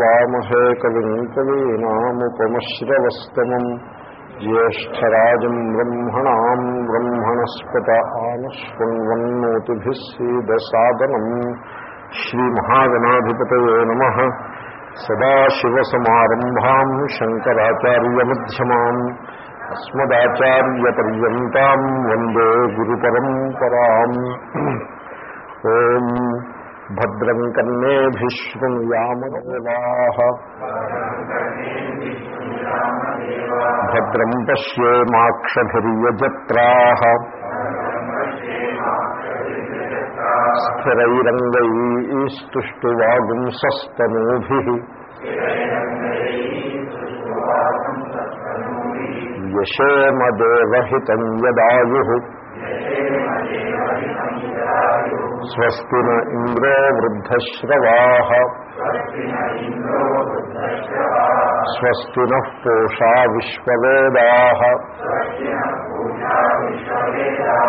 వామహే కవిం కవీనాముపమశ్రవస్తమం జ్యేష్టరాజం బ్రహ్మణాం బ్రహ్మణస్పత ఆనశృణ్వన్నోతిభిः సీదసాదనం శ్రీమహాగణాధిపతయే నమ సదాశివసమారంభాం శంకరాచార్యమ్యమాన్ అస్మదాచార్యపర్యంతం వందే గురుపరంపరాం ఓం भद्रं कन्ने भीष्मयामदेवाः भद्रं पश्येमाक्षभिर्यजत्राः स्थिरैरङ्गैस्तुष्टुवागुंसस्तनूभिः यशेमदेवहितं यदायुः। న ఇంద్రో వృద్ధశ్రవాः స్వస్తి నః పూషా విశ్వవేదాः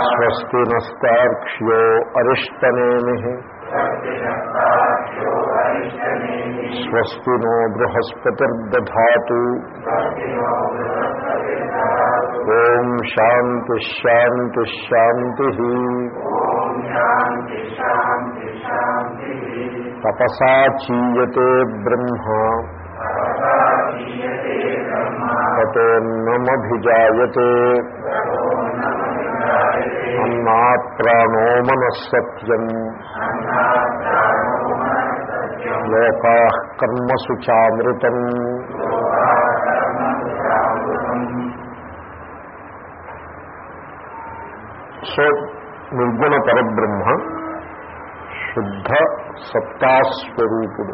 స్వస్తి నస్తార్క్ష్యో అరిష్టనేమిः స్వస్తి నో బృహస్పతిర్దధాతు ఓం శాంతి శాంతి శాంతి తపసా చీయతే బ్రహ్మ తతోన్నమభిజాయతే అన్నాత్ ప్రాణో మనస్సత్యం లోకా కర్మసు చామృతం సో నిర్గుణ పరబ్రహ్మ శుద్ధ సత్తాస్వరూపుడు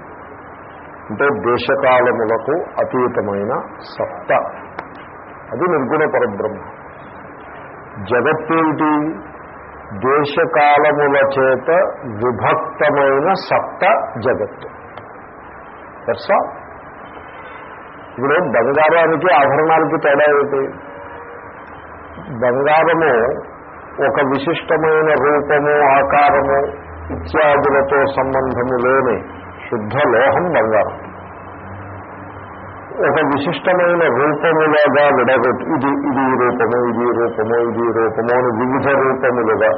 అంటే దేశకాలములకు అతీతమైన సత్త అది నిర్గుణ పరబ్రహ్మ. జగత్తేంటి? దేశకాలముల చేత విభక్తమైన సత్త జగత్తు. దట్సా ఇప్పుడు బంగారానికి ఆభరణాలకి తేడా ఏమిటి? బంగారము ఒక విశిష్టమైన రూపము ఆకారము ఇత్యాదులతో సంబంధము లేని శుద్ధ లోహం బంగారం. ఒక విశిష్టమైన రూపములుగా విడగొట్టి ఇది ఇది రూపము ఇది రూపము ఇది రూపము అని వివిధ రూపములుగా.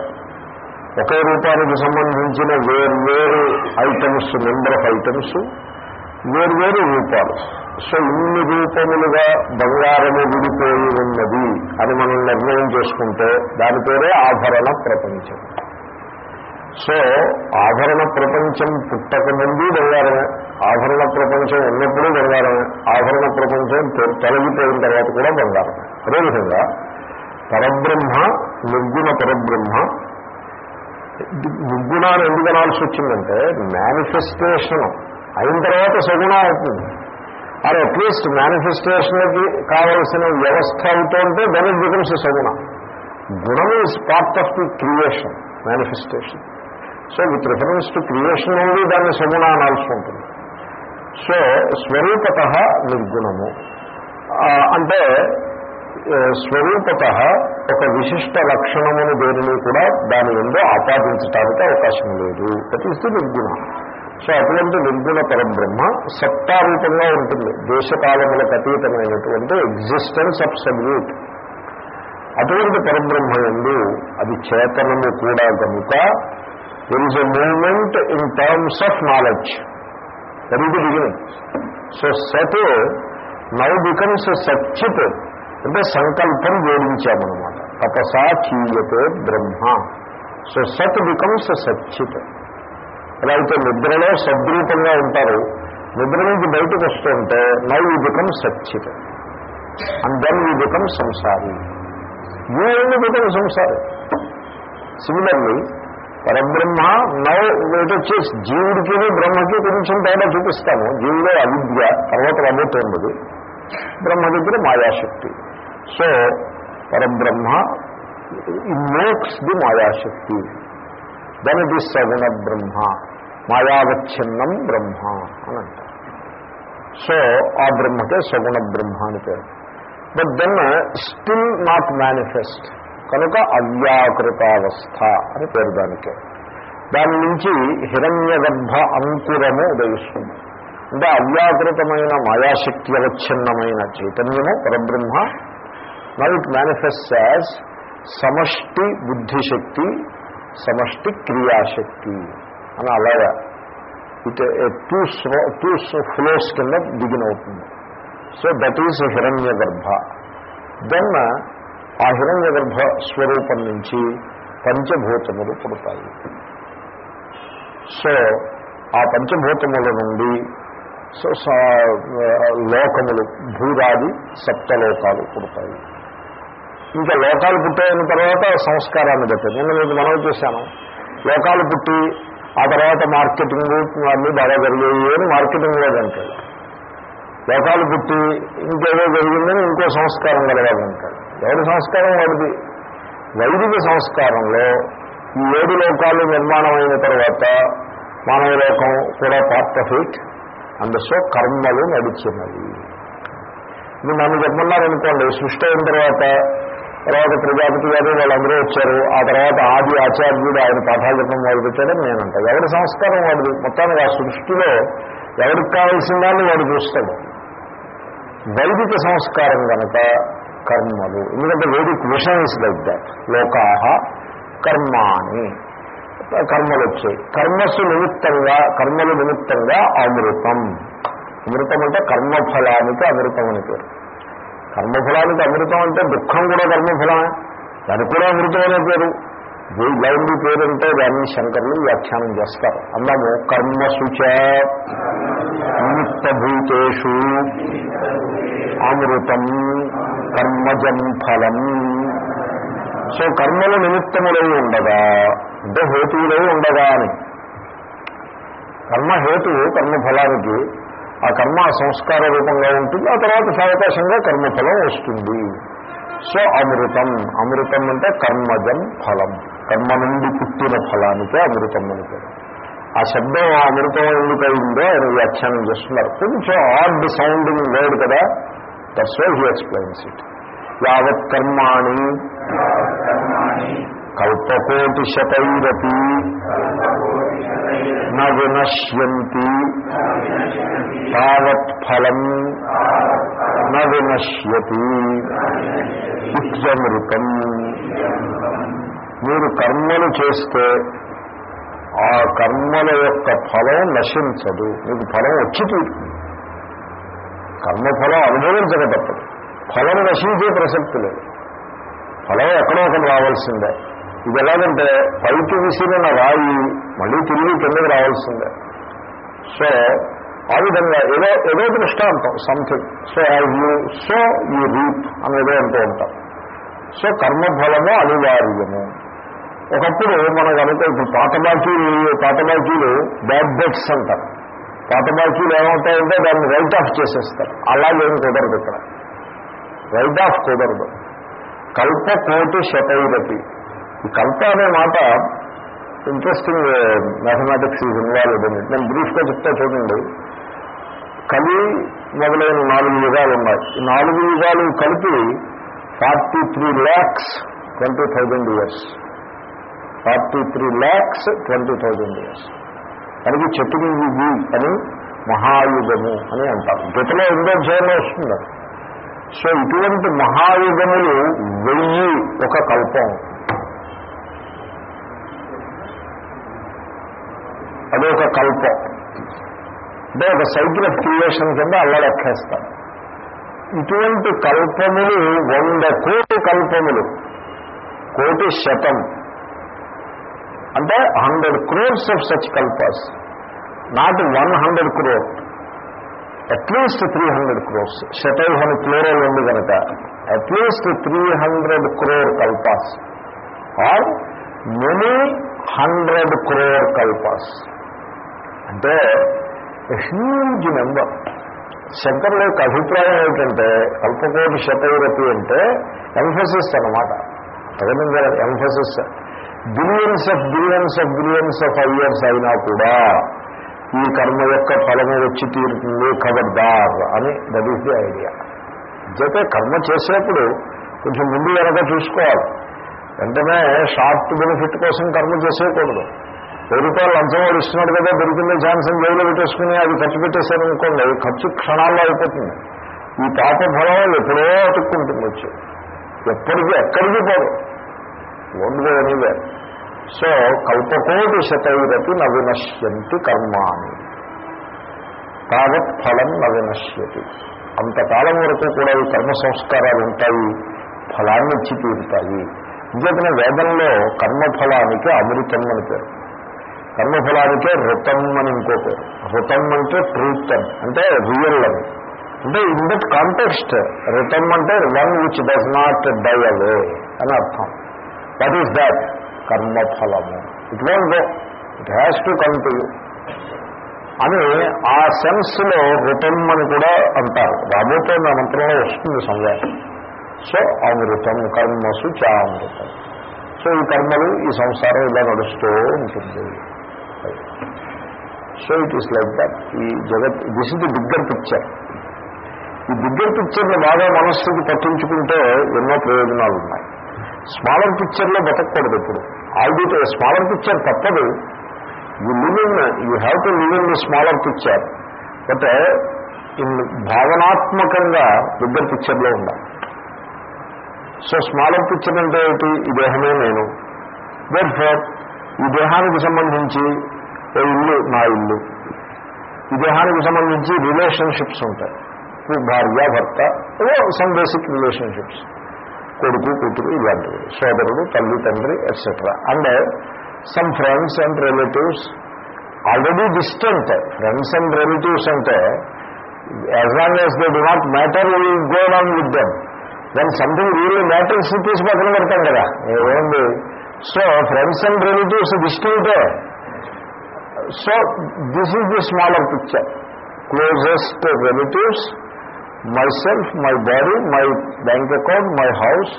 ఒకే రూపానికి సంబంధించిన వేర్వేరు ఐటమ్స్ నెంబర్ ఆఫ్ ఐటమ్స్ వేర్వేరు రూపాలు. సో ఇన్ని రూపములుగా బంగారము విడిపోయి ఉన్నది అని మనం నిర్ణయం చేసుకుంటే దాని పేరే ఆభరణ ప్రపంచం. సో ఆభరణ ప్రపంచం పుట్టక ముందు బంగారమే ఆభరణ ప్రపంచం ఉన్నప్పుడు బంగారమే ఆభరణ ప్రపంచం తొలగిపోయిన తర్వాత కూడా బంగారమే అదేవిధంగా పరబ్రహ్మ నిర్గుణ పరబ్రహ్మ. నిర్గుణాన్ని ఎందుకు అనాల్సి వచ్చిందంటే మేనిఫెస్టేషన్ అయిన తర్వాత సగుణం అవుతుంది. అది అట్లీస్ట్ మేనిఫెస్టేషన్కి కావలసిన వ్యవస్థ అవుతుంటే దెన్ ఇట్ బికమ్స్ సగుణ. గుణం is part of the creation manifestation so with reference to creation నుండి దాన్ని సమున అనాల్సి ఉంటుంది. సో స్వరూపత నిర్గుణము. అంటే స్వరూపత ఒక విశిష్ట లక్షణమును దేనిని కూడా దాని ఎందు ఆపాదించడానికి అవకాశం లేదు. దట్ ఈస్ ది నిర్గుణ. సో అటువంటి నిర్గుణ పరబ్రహ్మ సత్తారూపంగా ఉంటుంది. దేశకాలములకు అతీతమైనటువంటి ఎగ్జిస్టెన్స్ ఆఫ్ సబ్యూట్ అటువంటి పరబ్రహ్మ ఎందు అది చేతనము కూడా కనుక there is a moment in terms of knowledge that is the beginning so సత్ నౌ బికమ్స్ సచ్చిత్ అంటే సంకల్పం జోడించామన్నమాట. తపసా చీయతే బ్రహ్మ. సో సత్ బికమ్స్ సచ్చిత్ ఎలా అయితే నిద్రలో సద్రూపంగా ఉంటారు నిద్ర నుంచి బయటకు వస్తుంటే నై ఈ బికమ్ సచ్చిత్ అండ్ దెన్ ఈ బికమ్ సంసారి యూ ఎందు బికమ్ సంసారి సిమిలర్లీ పరబ్రహ్మ నౌ ఇటు వచ్చేసి జీవుడికి బ్రహ్మకి కొంచెం తేడా చూపిస్తాము. జీవుడే అవిద్య తర్వాత రాబోతున్నది బ్రహ్మ దగ్గర మాయాశక్తి. సో పరబ్రహ్మ ఇన్వోక్స్ ది మాయాశక్తి. దెన్ ఇట్ ఈస్ సగుణ బ్రహ్మ మాయావచ్ఛిన్నం బ్రహ్మ అని అంటారు. సో ఆ బ్రహ్మకే సగుణ బ్రహ్మ అని పేరు. But then still not manifest కనుక అవ్యాకృతావస్థ అని పేరు దానికి. దాని నుంచి హిరణ్య గర్భ అంకురము ఉదయిస్తుంది. అంటే అవ్యాకృతమైన మాయాశక్తి అవచ్ఛిన్నమైన చైతన్యము పరబ్రహ్మ. నవ్ ఇట్ మేనిఫెస్ట్ యాజ్ సమష్టి బుద్ధిశక్తి సమష్టి క్రియాశక్తి అని అలాగా. ఇట్ టూ టూ ఫ్లోస్ కింద బిగిన్ అవుతుంది సో దట్ ఈస్ హిరణ్య గర్భ దెన్ ఆ హిరణ్య గర్భ స్వరూపం నుంచి పంచభూతములు పుడతాయి. సో ఆ పంచభూతముల నుండి సో లోకములు భూరాది సప్తలోకాలు పుడతాయి. ఇంకా లోకాలు పుట్టిన తర్వాత సంస్కారాన్ని బట్టి నిన్న మీకు మనం చేశాను లోకాలు పుట్టి ఆ తర్వాత మార్కెటింగ్ అన్నీ బాగా జరిగాయి అని మార్కెటింగ్లో అంటాడు లోకాలు పుట్టి ఇంకేదో జరిగిందని ఇంకో సంస్కారం కలగాలంటాడు ఎవరి సంస్కారం వాడిది. వైదిక సంస్కారంలో ఈ ఏడు లోకాలు నిర్మాణం అయిన తర్వాత మానవ లోకం కూడా part of it and so కర్మలు నడిచినవి. ఇది నన్ను చెప్పమన్నారనుకోండి సృష్టి అయిన తర్వాత తర్వాత ప్రజాపతి గారు వాళ్ళందరూ వచ్చారు. ఆ తర్వాత ఆది ఆచార్యుడు ఆయన పాఠాలు చెప్పడం మొదలుపెట్టాడని నేను ఎవరి సంస్కారం వాడిది? మొత్తానికి ఆ సృష్టిలో ఎవరికి కావాల్సిన దాన్ని వాడు చూస్తాడు. వైదిక సంస్కారం కనుక కర్మలు. ఎందుకంటే వేదిక్ విషయం ఇస్ లైక్ దాట్ లోకాహ కర్మాని కర్మలు వచ్చాయి కర్మస్సు నిమిత్తంగా కర్మలు నిమిత్తంగా అమృతం. అమృతం అంటే కర్మఫలానికి అమృతం అని పేరు. కర్మఫలానికి అమృతం అంటే దుఃఖం కూడా కర్మఫలమే. దానికి కూడా అమృతం అనే పేరు. లైంగి పేరు అంటే దాన్ని శంకర్లు వ్యాఖ్యానం చేస్తారు. అందాము కర్మసుచ నిమిత్తభూతేషు అమృతం కర్మజం ఫలం. సో కర్మలు నిమిత్తములై ఉండగా అంటే హేతువులై ఉండగా అని. కర్మ హేతువు కర్మఫలానికి ఆ కర్మ సంస్కార రూపంగా ఉంటుంది ఆ తర్వాత సావకాశంగా కర్మఫలం వస్తుంది. సో అమృతం అమృతం అంటే కర్మజం ఫలం. కర్మ నుండి పుట్టిన ఫలానికే అమృతం అని పేరు. ఆ శబ్దం ఆ అమృతం ఎందుకు అయిందో ఆయన వ్యాఖ్యానం చేస్తున్నారు. కొంచెం ఆర్డ్ సౌండింగ్ వర్డ్ కదా. That's why he explains it యావత్ కర్మాణి కల్పకోటి శతైరపి నశ్యంతి తావత్ ఫలం నశ్యతి వినశ్యతి ఇత్యమృతం. మీరు కర్మలు చేస్తే ఆ కర్మల యొక్క ఫలం నశించదు. మీకు ఫలం వచ్చి తీరుతుంది. కర్మఫలం అనుభవించక తప్పదు. ఫలం నశించే ప్రసక్తి లేదు. ఫలం ఎక్కడో ఒకటి రావాల్సిందే. ఇది ఎలాగంటే పైకి విసిరిన రాయి మళ్ళీ తిరిగి కిందకి రావాల్సిందే. సో ఆ విధంగా ఏదో ఏదో దృష్టాంతం something so as you so you reap అనేదో అంటూ ఉంటాం సో కర్మఫలము అనివార్యము. ఒకప్పుడు మనకు అనుకో ఇప్పుడు పాత బాకీలు పాత బాకీలు బ్యాడ్ డెట్స్ అంటారు. పాత బాకీలు ఏమవుతాయంటే దాన్ని రైట్ ఆఫ్ చేసేస్తారు. అలాగేం కుదరదు ఇక్కడ. రైట్ ఆఫ్ కుదరదు. కల్ప కోటి శతైరపి. ఈ కల్ప అనే మాట ఇంట్రెస్టింగ్ మ్యాథమెటిక్స్ ఈజ్ ఇన్వాల్వ్డ్ అని నేను బ్రీఫ్గా చెప్తా చూడండి. కలి మొదలైన నాలుగు యుగాలు ఉన్నాయి. ఈ నాలుగు యుగాలు కలిపి forty three lakhs twenty thousand years forty three lakhs twenty thousand years. దానికి చతుర్యుగి అని మహాయుగము అని అంటారు. గతలో ఎన్నో అధ్యాయంలో వస్తుంది సో ఇటువంటి మహాయుగములు వెయ్యి ఒక కల్పం. అదొక కల్పం. అంటే ఒక సైకిల్ ఆఫ్ క్రియేషన్ కింద అలా లెక్కేస్తారు ఇటువంటి కల్పములు వంద కోటి కల్పములు. కోటి శతం. అంటే hundred crores of such kalpas. Not one hundred crore. At least three hundred crores శతైవ్ అని క్లోరల్ ఉంది కనుక. At least three hundred crore kalpas are many hundred crore kalpas అంటే హ్యూజ్ నెంబర్ శంకర్ల యొక్క అభిప్రాయం ఏమిటంటే కల్పకోటి శతైరతి అంటే ఎంఫసిస్ అన్నమాట. అదేవిధంగా emphasis billions of billions of billions of years అయినా కూడా ఈ కర్మ యొక్క ఫలము వచ్చి తీరుతుంది ఖబర్దార్ అని దట్ ఈస్ ది ఐడియా జతే కర్మ చేసేప్పుడు కొంచెం ముందు వెనక చూసుకోవాలి. వెంటనే షార్ట్ బెనిఫిట్ కోసం కర్మ చేసేయకూడదు. వెయ్యి రూపాయలు లంచం వాడు ఇస్తున్నాడు కదా దొరికిందే ఛాన్స్ అని జైలు పెట్టేసుకుని అది ఖర్చు పెట్టేశారు అనుకోండి ఖర్చు క్షణాల్లో అయిపోతుంది. ఈ పాప ఫలం ఎప్పుడో అతుక్కుంటుంది వచ్చి. ఎప్పటికీ ఎక్కడికి పోదు. Only anyway. సో కల్పకోటి శతైరపి నవినశ్యంతి కర్మాని తావత్ ఫలం నవినశ్యతి అంతకాలం వరకు కూడా ఈ కర్మ సంస్కారాలు ఉంటాయి ఫలాన్ని ఇచ్చి తీరుతాయి. ఇంకేతన వేదంలో కర్మఫలానికి అమృతం అని పేరు. కర్మఫలానికే రుతం అని ఇంకో పేరు. రుతం అంటే ట్రూత్ అని అంటే రియల్ అని. అంటే ఇన్ దట్ కాంటెక్స్ట్ రుతం అంటే one which does not die away అని అర్థం. What is that కర్మఫలము it won't go it has to come to you అని ఆ సెన్స్లో ఋతం అని కూడా అంటారు. రాబోతున్న మంత్రంలో వస్తుంది సంవేదం సో అమృతం కర్మసు చామృతం. సో ఈ కర్మలు ఈ సంసారం ఇలా నడుస్తూ ఉంటుంది. So it is like that ఈ జగత్ this is the bigger picture ఈ బిగ్గర్ పిక్చర్ని బాగా మనస్సుకి పట్టించుకుంటే ఎన్నో ప్రయోజనాలు ఉన్నాయి స్మాలర్ పిక్చర్లో బతకూడదు ఇప్పుడు. ఆల్రెడీ స్మాలర్ పిక్చర్ తప్పదు. You live in you have to live in the smaller picture but in భావనాత్మకంగా bigger పిక్చర్లో ఉండాలి. సో స్మాలర్ పిక్చర్ అంటే ఏంటి? ఈ దేహమే నేను. దేర్ ఫోర్ ఈ దేహానికి సంబంధించి ఓ ఇల్లు నా ఇల్లు. ఈ దేహానికి సంబంధించి రిలేషన్షిప్స్ ఉంటాయి. భార్య భర్త ఏవో సమ్ బేసిక్ రిలేషన్షిప్స్ కొడుకు కూతురు ఇలాంటివి. సోదరుడు తల్లి తండ్రి etcetera and some friends and relatives already distant friends and relatives అంటే as long as they do not matter will go on with them then something real matters తీసి పక్కన పెడతాం కదా. ఏముంది? So friends and relatives డిస్టెంటే so this is the smaller picture closest relatives my self my body my bank account my house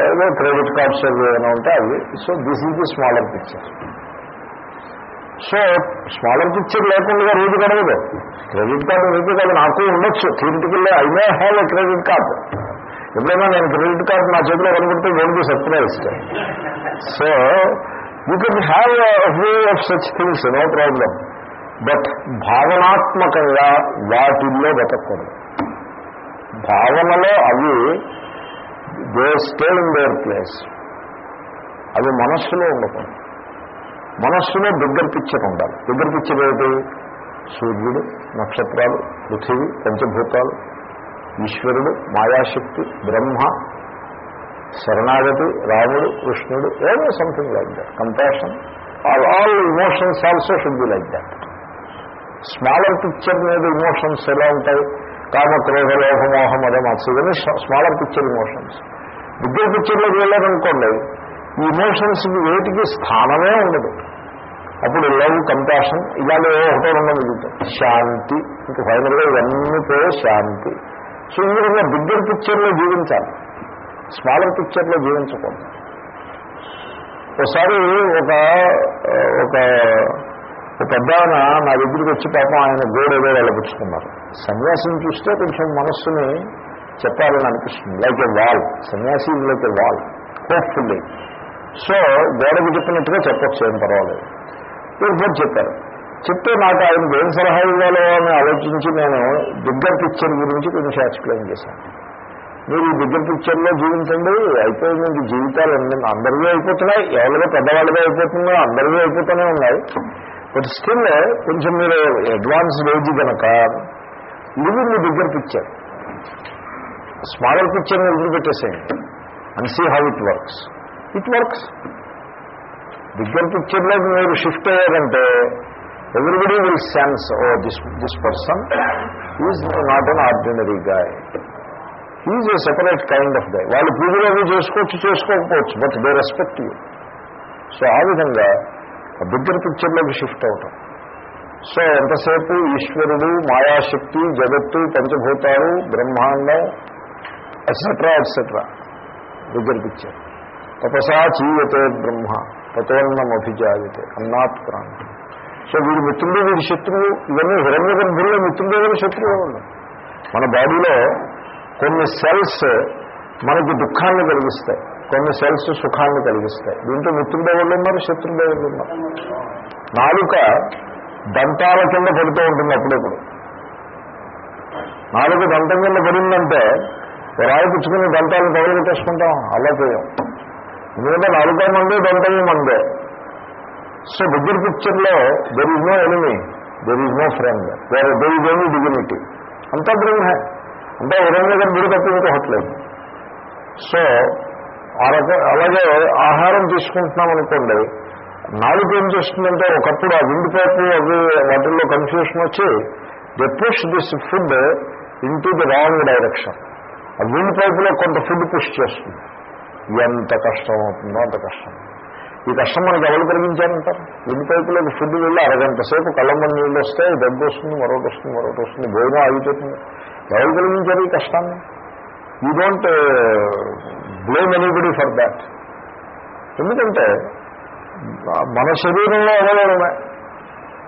ఏదో credit cards ఏమైనా ఉంటే అవి so this is the smaller picture so smaller picture లేకుండా రోజు గడవదు credit card మీకు కాదు నాకు ఉండొచ్చు. Theoretical I may have a credit card ఎప్పుడైనా నేను క్రెడిట్ కార్డు నా చేతిలో కనుకుంటే వెంటనే surprise so you can have view of such things no problem but భావనాత్మకంగా వాటిల్లో బతకూడదు భావనలో అవి they stay in their place అవి మనస్సులో ఉండకూడదు. మనస్సులో దగ్గర పిక్చర్ ఉండాలి. దగ్గర పిక్చర్ ఏమిటి? సూర్యుడు నక్షత్రాలు పృథివీ పంచభూతాలు ఈశ్వరుడు మాయాశక్తి బ్రహ్మ శరణాగతి రాముడు కృష్ణుడు ఏదో something like that compassion all all emotions also should be like that smaller picture మీద ఇమోషన్స్ ఎలా ఉంటాయి? కామక్రోధ క్రోధ లోహ మద మత్స్యని స్మాలర్ పిక్చర్ ఇమోషన్స్ బిగ్గర్ పిక్చర్లోకి వెళ్ళారనుకోండి ఈ ఇమోషన్స్కి వేటికి స్థానమే ఉండదు. అప్పుడు లవ్ కంపాషన్ ఇలాగే ఒకటో రెండో శాంతి ఇంకా ఫైనల్గా ఇవన్నీ పోయే శాంతి. సో ఈ విధంగా బిగ్గర్ పిక్చర్లో జీవించాలి. స్మాలర్ పిక్చర్లో జీవించకూడదు. ఒకసారి ఒక ఒక ఒక పెద్ద ఆయన నా దగ్గరికి వచ్చి పాపం ఆయన గోడ ఏదో వెళ్ళపుచ్చుకున్నారు సన్యాసం చూస్తే కొంచెం మనస్సుని చెప్పాలని అనిపిస్తుంది లైక్ ఎ వాల్ సన్యాసి like a wall hopefully so గోడకు చెప్పినట్టుగా చెప్పచ్చు ఏం పర్వాలేదు. వీరు చెప్పారు. చెప్తే నాకు ఆయనకు ఏం సలహా ఇవ్వాలో అని ఆలోచించి నేను బిగ్గర్ పిక్చర్ గురించి కొంచెం ఎక్స్ప్లెయిన్ చేశాను. మీరు ఈ బిగ్గర్ పిక్చర్లో జీవించండి అయిపోయింది మీకు జీవితాలు అందరివే అయిపోతున్నాయి ఎవరిగా పెద్దవాళ్ళగా అయిపోతుందో అందరివే అయిపోతూనే ఉన్నాయి. బట్ స్టిల్ కొంచెం మీరు అడ్వాన్స్ ఏజ్ కనుక live in the bigger picture smaller పిక్చర్ని వదిలిపెట్టేసేయండి and see how it works it works bigger పిక్చర్లోకి మీరు షిఫ్ట్ అయ్యారంటే everybody will sense oh this this person is not an ordinary guy is a separate kind ఆఫ్గా వాళ్ళు పూజలు అవి చేసుకోవచ్చు చేసుకోకపోవచ్చు but they respect you so ఆ విధంగా bigger పిక్చర్లోకి shift అవటం సో ఎంతసేపు ఈశ్వరుడు మాయాశక్తి జగత్తు పంచభూతాలు బ్రహ్మాండం ఎట్సెట్రా ఎట్సెట్రా దగ్గర పిక్చర్ తపసా చీయతే బ్రహ్మ తతోన్నం అభిజాయతే అన్నాత్ ప్రాణం. సో వీడి మిత్రుడు వీడి శత్రువు ఇవన్నీ హిరణ్య గర్భుల్లో మిత్రుడు వీడి శత్రువు మన బాడీలో కొన్ని సెల్స్ మనకి దుఃఖాన్ని కలిగిస్తాయి. కొన్ని సెల్స్ సుఖాన్ని కలిగిస్తాయి. దీంట్లో మిత్రుడు ఎవరు ఉన్నారు శత్రుడు ఎవరు ఉన్నారు. నాలుక దంతాల కింద పడుతూ ఉంటుంది అప్పుడప్పుడు నాలుగు దంతం కింద పడిందంటే రాయి పుచ్చుకుని దంతాలను పగలు పెట్టేసుకుంటాం అలా చేయం. ఎందుకంటే నాలుగో మందే దంతమే మందే. సో బిగ్గర్ పిక్చర్లో there is no enemy there is no friend there there is only dignity అంతా బ్రహ్మే. అంటే ఉదయం గుడి తప్ప ఇంకొకట్లేదు సో ఆ అలాగే ఆహారం తీసుకుంటున్నాం అనుకోండి నాలుగు ఏం చేస్తుందంటే ఒకప్పుడు ఆ విండిపోపు అవి వాటిల్లో కన్ఫ్యూషన్ వచ్చి the push this food into the wrong direction ఆ విండ్ పైపులో కొంత ఫుడ్ పుష్ చేస్తుంది. ఎంత కష్టం అవుతుందో అంత కష్టం. ఈ కష్టం మనకి ఎవరు కలిగించారంటారు? విండ్ పైపులోకి ఫుడ్ వెళ్ళి అరగంట సేపు కళ్ళమ్మ నీళ్ళు వస్తే దగ్గు వస్తుంది మరొకటి వస్తుంది మరొకటి వస్తుంది భోజనం ఆగిపోతుంది. ఎవరు కలిగించారు ఈ కష్టాన్ని? You don't blame anybody for that ఎందుకంటే మన శరీరంలో అవయవమే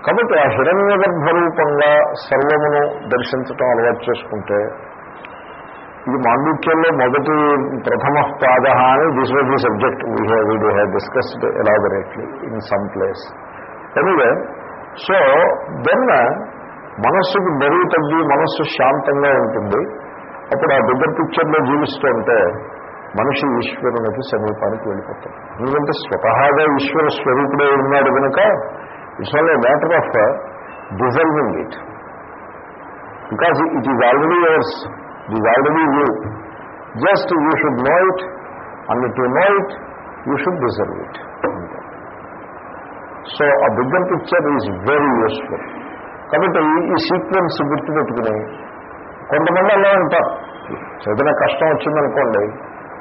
కాబట్టి ఆ హిరణ్య గర్భరూపంగా సర్వమును దర్శించటం అలవాటు చేసుకుంటే ఇది మాండుక్యంలో మొదటి ప్రథమ పాద అని this was the subject we have we do have discussed elaborately in some place anyway so then మనస్సుకి బరువు తగ్గి మనస్సు శాంతంగా ఉంటుంది. అప్పుడు ఆ బిగ్గర్ పిక్చర్లో జీవిస్తుంటే మనిషి ఈశ్వరునికి సమీపానికి వెళ్ళిపోతాడు ఎందుకంటే స్వతహాగా ఈశ్వర స్వరూపుడే ఉన్నాడు కనుక it's all a matter of dissolving it because it is already yours it is already you just you should know it and to know it you should deserve it so ఆ bigger picture is very useful కాబట్టి ఈ sequence గుర్తుపెట్టుకుని కొంతమంది అలా ఉంటారు. ఏదైనా కష్టం వచ్చిందనుకోండి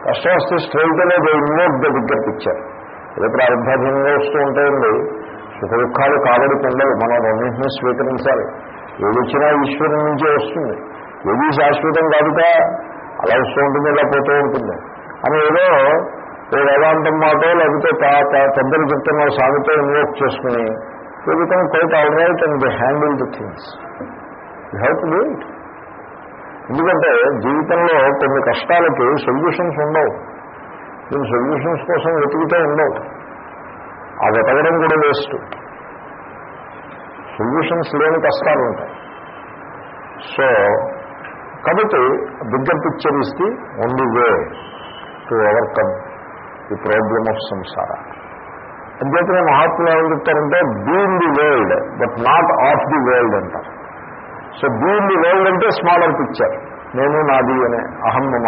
కష్టం వస్తే స్ట్రైట్ అనేది ఇన్వోక్ ద బిగ్గర్ పిక్చర్ ఏదో ప్రారంభాధీనంగా వస్తూ ఉంటాయండి సుఖ దుఃఖాలు కాబడుకుండవు మనం రెండింటినీ స్వీకరించాలి. ఏది వచ్చినా ఈశ్వరం నుంచే వస్తుంది. ఏది శాశ్వతం కాదుగా అలా వస్తూ ఉంటుంది ఇలా పోతూ ఉంటుంది. అని ఏదో ఓ వేదాంతం మాటో లేకపోతే పెద్దలు చెప్తున్న సాగుతో ఇన్వోక్ చేసుకుని you become quite all right and the handle the things you have to do it ఎందుకంటే జీవితంలో కొన్ని కష్టాలకి సొల్యూషన్స్ ఉండవు. దీని సొల్యూషన్స్ కోసం వెతుకుతూ ఉండవు. ఆ వెతకడం కూడా వేస్ట్ సొల్యూషన్స్ లేని కష్టాలు ఉంటాయి. సో కాబట్టి bigger picture is the only way to overcome the problem of సంసార అంచేతనే మహాత్ములు ఏమని చెప్తారంటే be in the world but not of the world అంటారు. So be in the world అంటే స్మాలర్ పిక్చర్ నేను నాది అనే అహమ్మమ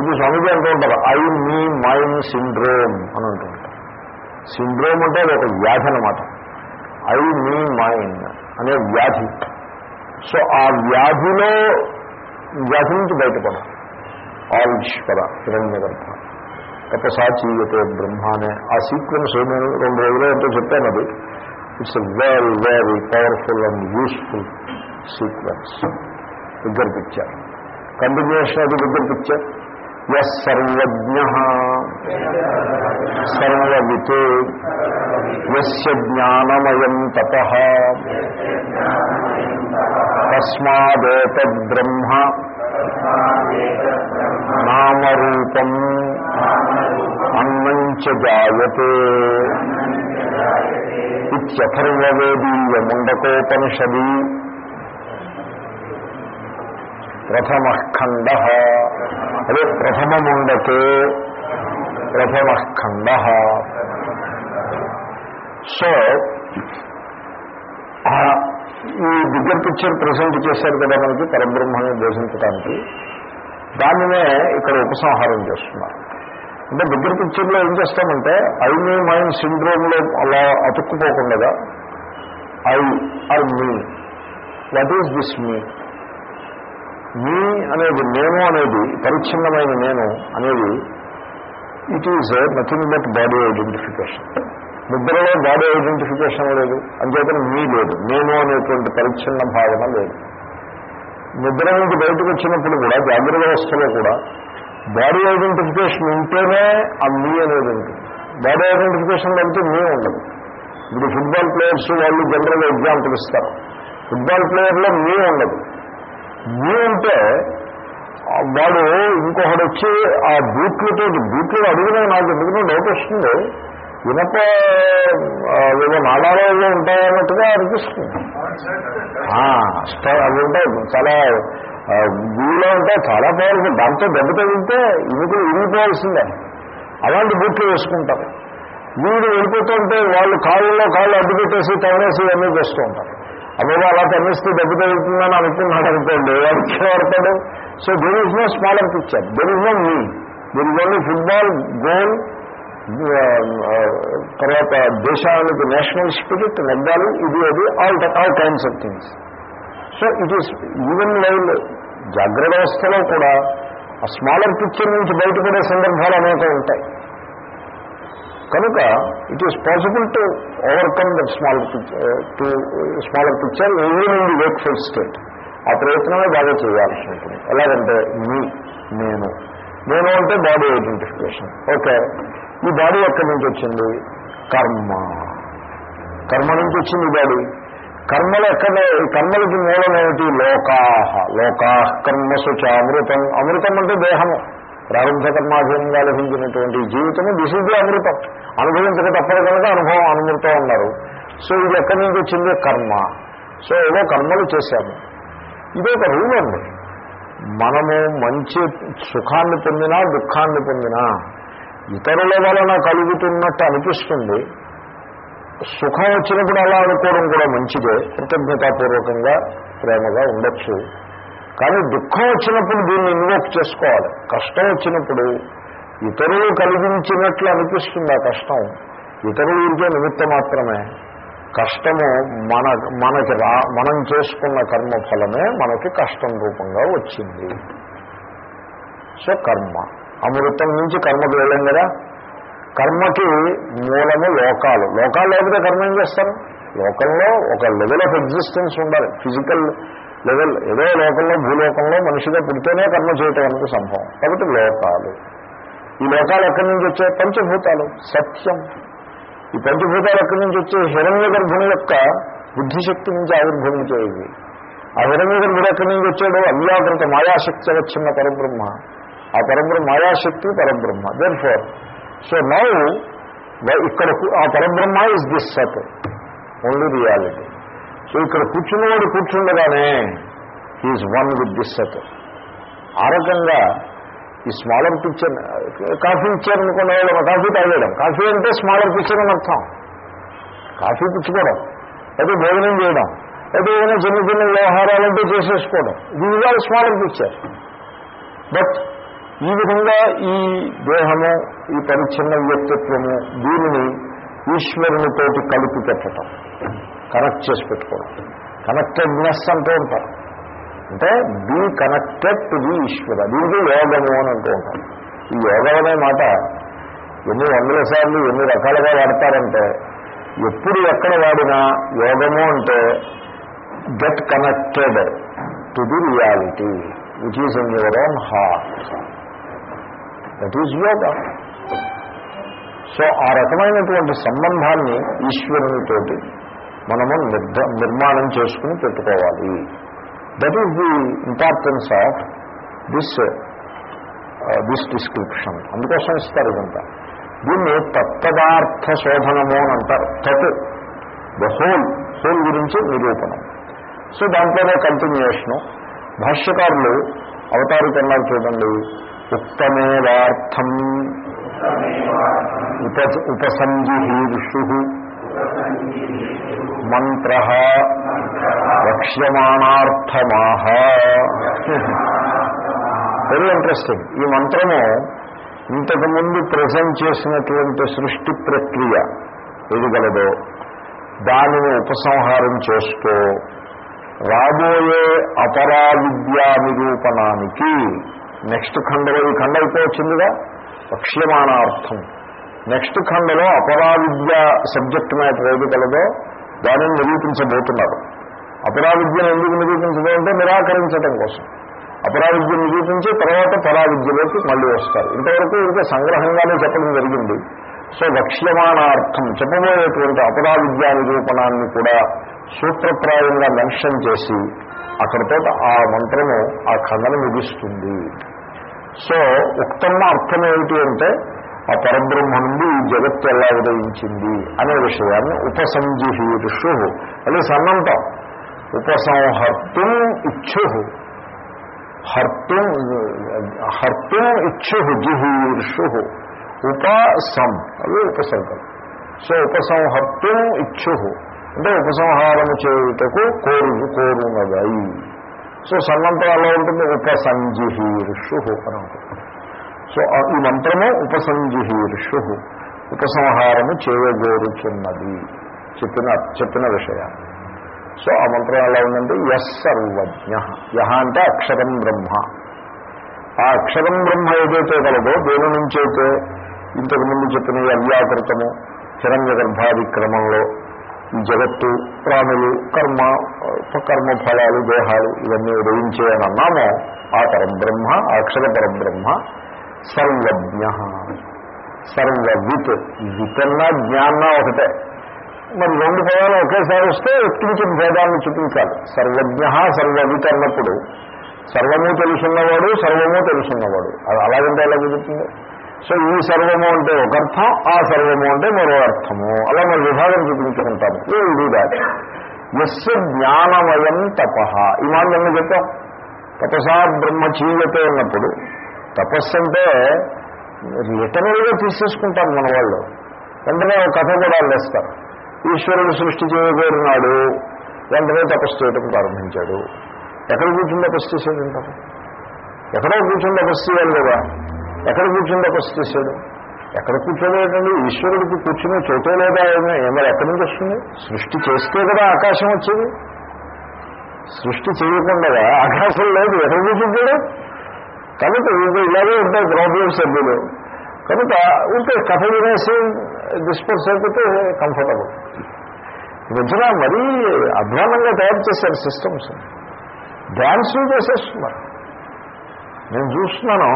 ఇది స్వామిజీ అంటూ ఉంటారు. ఐ మీ మైన్ సిండ్రోమ్ అని అంటుంటారు సిండ్రోమ్ అంటే అది ఒక వ్యాధి అనమాట ఐ మీ మైన్ అనే వ్యాధి. సో ఆ వ్యాధిలో వ్యాధి నుంచి బయటపడాలి ఆల్ హిరణ్యగర్భ. హిరణ్య గర్భ తపసా చీయతే బ్రహ్మ అనే ఆ సీక్వెన్స్ నేను రెండు రోజులు ఎంతో చెప్పాను అది. It's very very powerful and useful sequence. Bigger picture continuation అది బిగ్గర్ పిక్చర్ ఎస్ సర్వజ్ఞ. సర్వవిత్. ఎస్య జ్ఞానమయం తప. తస్మాదేతద్బ్రహ్మ నామరూపం. అన్నం చ జాయతే. ఇత్యథర్వవేదీయ ప్రథమఖండ అదే ప్రథమ ముండకే సో ఈ బిగ్గర్ పిక్చర్ ప్రజెంట్ చేశారు కదా మనకి పరబ్రహ్మని బోధించడానికి. దానినే ఇక్కడ ఉపసంహారం చేస్తున్నారు. అంటే బిగ్గర్ పిక్చర్లో ఏం చేస్తామంటే ఐ మీ మైండ్ సిండ్రోమ్లో అలా అతుక్కుపోకుండా I or me. What is this me me అనేది నేను అనేది పరిచ్ఛిన్నమైన నేను అనేది it is nothing but body identification నిద్రలో బాడీ ఐడెంటిఫికేషన్ లేదు అంతేకాని మీ లేదు. నేను అనేటువంటి పరిచ్ఛిన్న భావన లేదు. నిద్ర నుంచి బయటకు వచ్చినప్పుడు కూడా జాగ్రత్త వ్యవస్థలో కూడా బాడీ ఐడెంటిఫికేషన్ ఉంటేనే ఆ మీ అనేది ఉంటుంది. బాడీ ఐడెంటిఫికేషన్ అంటే మీ ఉండదు. ఇప్పుడు ఫుట్బాల్ ప్లేయర్స్ వాళ్ళు జనరల్గా ఎగ్జాంపుల్ ఇస్తారు. ఫుట్బాల్ ప్లేయర్లో మీ ఉండదు. మీ అంటే వాడు ఇంకొకడు వచ్చి ఆ బూట్లతో బూట్లు అడిగినా నాకు ఎందుకంటే డౌట్ వస్తుంది. ఇనప ఏదో నాడాలో ఏదో ఉంటాయన్నట్టుగా అనిపిస్తుంది. అవి ఉంటాయి. చాలా ఆ, ఉంటాయి. చాలా పవర్ఫుల్ దాంతో దెబ్బ తగిలితే ఇవి ఇరిగిపోవాల్సిందే అలాంటి బూట్లు వేసుకుంటారు. వీడు వెళ్ళిపోతుంటే వాళ్ళు కాళ్ళలో కాళ్ళు అడ్డు పెట్టేసి తవనేసి అన్నీ చేస్తూ ఉంటారు. అబ్బాబా అలా తన్నిస్తే దెబ్బ తగులుతుందని అనుకున్నాడు అనుకోండి. వాడికి so there is no smaller picture there is no me there is only football goal తర్వాత దేశానికి నేషనల్ స్పిరిట్ నెగ్గాలి ఇది అది all all kinds of things so it is even live జాగ్రత్త వ్యవస్థలో కూడా ఆ స్మాలర్ పిక్చర్ నుంచి బయటపడే సందర్భాలు అనేక ఉంటాయి. కనుక it is possible to overcome that small to smaller picture even in the wakeful state ఆ ప్రయత్నమే బాగా చేయాల్సి ఉంటుంది ఎలాగంటే మీ నేను. నేను అంటే బాడీ ఐడెంటిఫికేషన్ ఓకే. ఈ బాడీ ఎక్కడి నుంచి వచ్చింది? కర్మ. కర్మ నుంచి వచ్చింది ఈ బాడీ కర్మలు ఎక్కడ? కర్మలకి మూలమేమిటి? లోకాహ. లోకాహ కర్మసు సుచ అమృతం. అమృతం అంటే దేహము. ప్రారంభ కర్మాధీనంగా లభించినటువంటి జీవితము దిస్ ఇది అమృతం. అనుభవించక తప్పదు కనుక అనుభవం అమృతం అన్నారు. సో ఇది ఎక్కడి నుంచి వచ్చింది? కర్మ. సో ఏదో కర్మలు చేశాము. ఇది ఒక రూల్ అండి. మనము మంచి సుఖాన్ని పొందినా దుఃఖాన్ని పొందినా ఇతరుల వలన కలుగుతున్నట్టు అనిపిస్తుంది. సుఖం వచ్చినప్పుడు అలా అనుకోవడం కూడా మంచిదే. కృతజ్ఞతాపూర్వకంగా ప్రేమగా ఉండొచ్చు. కానీ దుఃఖం వచ్చినప్పుడు దీన్ని ఇన్వోక్ చేసుకోవాలి. కష్టం వచ్చినప్పుడు ఇతరులు కలిగించినట్లు అనిపిస్తుంది ఆ కష్టం. ఇతరులు ఇంకే నిమిత్తం మాత్రమే. కష్టము మన మనకి రా మనం చేసుకున్న కర్మ ఫలమే మనకి కష్టం రూపంగా వచ్చింది. సో కర్మ. అమృతం నుంచి కర్మకు వెళ్ళాం కదా? కర్మకి మూలము లోకాలు. లోకాలు లేకపోతే కర్మ ఏం చేస్తారు? లోకంలో ఒక లెవెల్ ఆఫ్ ఎగ్జిస్టెన్స్ ఉండాలి. ఫిజికల్ లెవెల్ ఏదో లోకంలో భూలోకంలో మనిషిగా పుడితేనే కర్మ చేయటం అనేది సంభవం. కాబట్టి లోకాలు. ఈ లోకాలు ఎక్కడి నుంచి వచ్చే పంచభూతాలు. సత్యం. ఈ పంచభూతాలు ఎక్కడి నుంచి వచ్చే హిరణ్య గర్భుని యొక్క బుద్ధిశక్తి నుంచి ఆవిర్భవించేవి ఆ హిరణ్య గర్భుడు ఎక్కడి నుంచి వచ్చాడో? అవ్యాకృత మాయాశక్తి వచ్చిన పరబ్రహ్మ. ఆ పరబ్రహ్మ మాయాశక్తి పరబ్రహ్మ. దేర్ ఫోర్ సో నౌ ఇక్కడ ఆ పరబ్రహ్మ ఇస్ దిస్ సత్ ఓన్లీ రియాలిటీ సో ఇక్కడ కూర్చున్నవాడు కూర్చుండగానే he is one with this set ఆ రకంగా ఈ స్మాలర్ పిక్చర్ కాఫీ ఇచ్చారనుకున్న వాళ్ళు కాఫీ తాగేయడం కాఫీ అంటే స్మాలర్ పిక్చర్ అని అర్థం. కాఫీ పుచ్చుకోవడం అయితే భోజనం చేయడం అయితే ఏదైనా చిన్న చిన్న వ్యవహారాలంటే చేసేసుకోవడం. ఇది ఇవాళ స్మాలర్ పిక్చర్ బట్ ఈ విధంగా ఈ దేహము ఈ పరిచ్ఛిన్న వ్యక్తిత్వము దీనిని ఈశ్వరునితోటి కలిపి పెట్టడం కనెక్ట్ చేసి పెట్టుకోవడం. కనెక్టెడ్నెస్ అంటూ ఉంటారు. అంటే be connected to the Ishwara. దీనికి యోగము అని అంటూ ఉంటారు. ఈ యోగం అనే మాట ఎన్ని వందల సార్లు ఎన్ని రకాలుగా వాడతారంటే ఎప్పుడు ఎక్కడ వాడినా యోగము అంటే get connected to the reality which is in your own heart that is yoga so ఆ రకమైనటువంటి సంబంధాన్ని ఈశ్వరునితోటి మనము నిర్మాణం చేసుకుని పెట్టుకోవాలి. That is the importance of this this description అందుకోసం ఇస్తారు ఇదంతా. దీన్ని తత్పదార్థ శోధనము అని అంటారు. తత్ ద హోల్ హోల్ గురించి నిరూపణం. సో దాంట్లోనే కంటిన్యూషను భాష్యకారులు అవతారికన్నారు చూడండి? ఉక్తమేవార్థం ఉప ఉపసంజిహీర్షు. మంత్ర వక్ష్యమాణార్థమాహ వెరీ ఇంట్రెస్టింగ్ ఈ మంత్రము ఇంతకుముందు ప్రజెంట్ చేసినటువంటి సృష్టి ప్రక్రియ ఏది గలదో దానిని ఉపసంహారం చేస్తూ రాబోయే అపరా విద్యా నిరూపణానికి నెక్స్ట్ ఖండలో ఈ ఖండ అయిపోవచ్చిందిగా? వక్ష్యమానార్థం నెక్స్ట్ ఖండలో అపరావిద్య సబ్జెక్ట్ మ్యాటర్ ఏది కలదో దానిని నిరూపించబోతున్నారు. అపరావిద్యను ఎందుకు నిరూపించడం అంటే నిరాకరించడం కోసం. అపరావిద్యం నిరూపించి తర్వాత పరావిద్యలోకి మళ్ళీ వస్తారు. ఇంతవరకు ఇంకా సంగ్రహంగానే చెప్పడం జరిగింది. సో లక్ష్యమానార్థం చెప్పబోయేటువంటి అపరావిద్యా నిరూపణాన్ని కూడా సూత్రప్రాయంగా మెన్షన్ చేసి అక్కడితో ఆ మంత్రము ఆ ఖండను ముగిస్తుంది. సో ఉక్తమ్మ అర్థం ఏమిటి అంటే ఆ పరబ్రహ్మ నుండి ఈ జగత్తు ఎలా ఉదయించింది అనే విషయాన్ని ఉపసంజిహీర్షు. అదే సన్నంతం. ఉపసంహర్తుం ఇచ్చు హర్తుం హర్తుం ఇచ్చు జిహీర్షు. ఉపసం. అవి ఉపసర్గం సో ఉపసంహర్తుం ఇచ్చు అంటే ఉపసంహారము చేయుటకు కోరు కోరునదై. సో సన్నంతం ఎలా ఉంటుంది? ఉపసంజిహీర్షు అని ఉంటుంది. సో ఈ మంత్రము ఉపసంజిహీర్షు ఉపసంహారము చేయగోరుచున్నది. చెప్పిన చెప్పిన విషయం సో ఆ మంత్రం ఎలా ఉందంటే యస్ సర్వజ్ఞ. యహ అంటే అక్షరం బ్రహ్మ. ఆ అక్షరం బ్రహ్మ ఏదైతే కలదో దేని నుంచైతే ఇంతకుముందు ఇంతకు ముందు చెప్పిన ఈ అవ్యాకృతము హిరణ్య గర్భాదిక్రమంలో ఈ జగత్తు ప్రాణులు కర్మ కర్మ ఫలాలు దేహాలు ఇవన్నీ ఉదయించే అని అన్నామో ఆ పరబ్రహ్మ ఆ అక్షర పరబ్రహ్మ సర్వజ్ఞ. సర్వవిత్. వితన్నా జ్ఞాన ఒకటే. మరి రెండు పదాలు ఒకేసారి వస్తే ఎత్తించిన భేదాన్ని చూపించాలి. సర్వజ్ఞ సర్వవిత్ అన్నప్పుడు సర్వము తెలుసున్నవాడు సర్వము తెలుసున్నవాడు. అది అలాగంటే ఎలా కుదురుతుంది? సో ఈ సర్వము అంటే ఒక అర్థం ఆ సర్వము అంటే మరో అర్థము. అలా మరి విభాగం చూపించుకుంటాము ఇది దాట్ ఎస్ జ్ఞానమయం తప. ఈ మాట చెప్పాం. తపసా బ్రహ్మచీయతే ఉన్నప్పుడు తపస్సు అంటే లిటరల్గా తీసేసుకుంటారు మన వాళ్ళు. వెంటనే ఒక కథ కూడా వేస్తారు ఈశ్వరుడు సృష్టి చేయగోరినాడు వెంటనే తపస్సు చేయడం ప్రారంభించాడు. ఎక్కడ కూర్చుని తపస్సు చేశాడంటారు ఎక్కడో కూర్చుని తపస్సు చేయాలి కదా. ఎక్కడ కూర్చుని తపస్సు చేశాడు? ఎక్కడ కూర్చోలేదండి ఈశ్వరుడికి కూర్చుని చోటే లేదా ఏమీ మరి ఎక్కడి నుంచి వస్తుంది? సృష్టి చేస్తే కదా ఆకాశం వచ్చేది. సృష్టి చేయకుండా ఆకాశం లేదు. ఎక్కడ కూర్చుంటాడు? కనుక ఇంకా ఇలాగే ఉంటాయి గ్రౌండ్ సభ్యులు. కనుక ఉంటే కథ వినేసి డిస్పోజ్ అయిపోతే కంఫర్టబుల్ ఈ మధ్యన మరీ అధ్వానంగా తయారు చేశారు సిస్టమ్స్ డ్యాన్స్ చేసేస్తున్నారు. నేను చూస్తున్నాను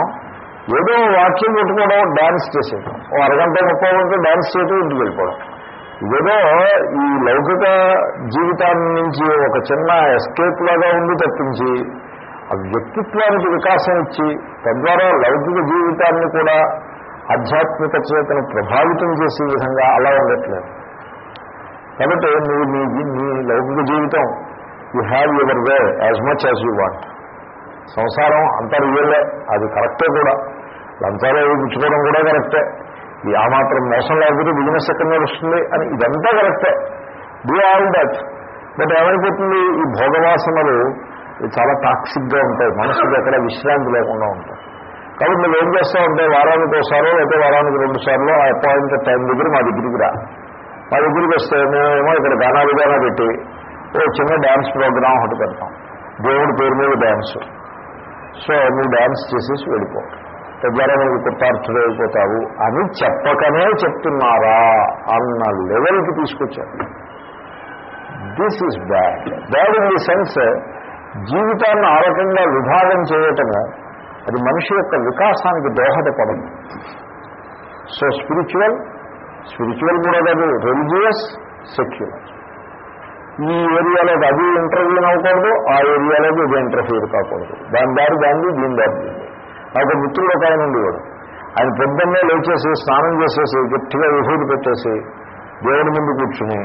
ఏదో వాక్యం పెట్టుకోవడం డ్యాన్స్ చేసేయడం ఓ అరగంట ముప్పై గంట డ్యాన్స్ చేయడం ఇంటికి వెళ్ళిపోవడం. ఇదేదో ఈ లౌకిక జీవితాన్ని నుంచి ఒక చిన్న ఎస్కేప్ లాగా ఉంది తప్పించి ఆ వ్యక్తిత్వానికి వికాసం ఇచ్చి తద్వారా లౌకిక జీవితాన్ని కూడా ఆధ్యాత్మిక చేతను ప్రభావితం చేసే విధంగా అలా ఉండట్లేదు. కాబట్టి నువ్వు నీ నీ లౌకిక జీవితం you have your way as much as you want సంసారం అంతా రియలే అది కరెక్టే కూడా. లంచాలు పుచ్చుకోవడం కూడా కరెక్టే. ఈ ఆ మాత్రం మోసం లేకపోతే బిజినెస్ ఎక్కడ నడుస్తుంది అని ఇదంతా కరెక్టే. డూ ఆల్ దట్ బట్ ఏమైపోతుంది? ఈ భోగవాసనలు ఇవి చాలా టాక్సిక్గా ఉంటాయి. మనసుకి ఎక్కడ విశ్రాంతి లేకుండా ఉంటాయి. కాబట్టి నువ్వు ఏం చేస్తావు వారానికి ఒకసారో లేకపోతే వారానికి రెండు సార్లు ఆ అపాయింట్ టైం దగ్గర మా దగ్గరికి రా. మా దగ్గరికి వస్తే మేమేమో ఇక్కడ గానాలు గానా పెట్టి ఓ చిన్న డ్యాన్స్ ప్రోగ్రాం ఒకటి పెడతాం. దేవుడి పేరు మీద డ్యాన్స్ సో నువ్వు డ్యాన్స్ చేసేసి వెళ్ళిపో. తద్వారా నువ్వు కృతార్థుడు అయిపోతావు అని చెప్పకనే చెప్తున్నారా అన్న లెవెల్కి తీసుకొచ్చారు. This is bad bad in the sense జీవితాన్ని ఆ రకంగా విభాగం చేయటము అది మనిషి యొక్క వికాసానికి దోహదపడదు. సో స్పిరిచువల్ స్పిరిచువల్ కూడా కాదు రిలీజియస్ సెక్యులర్ ఈ ఏరియాలో అది ఇంటర్వ్యూ అవ్వకూడదు ఆ ఏరియాలోకి ఇది ఇంటర్ఫీర్ కాకూడదు. దాని దారి దాన్ని దీని దారి దీన్ని. నాకు మిత్రుడు ఒక ఆయన ఉండేవాడు. ఆయన పొద్దున్నే లేచేసి స్నానం చేసేసి గట్టిగా విభూతి పెట్టేసి దేవుడి ముందు కూర్చుని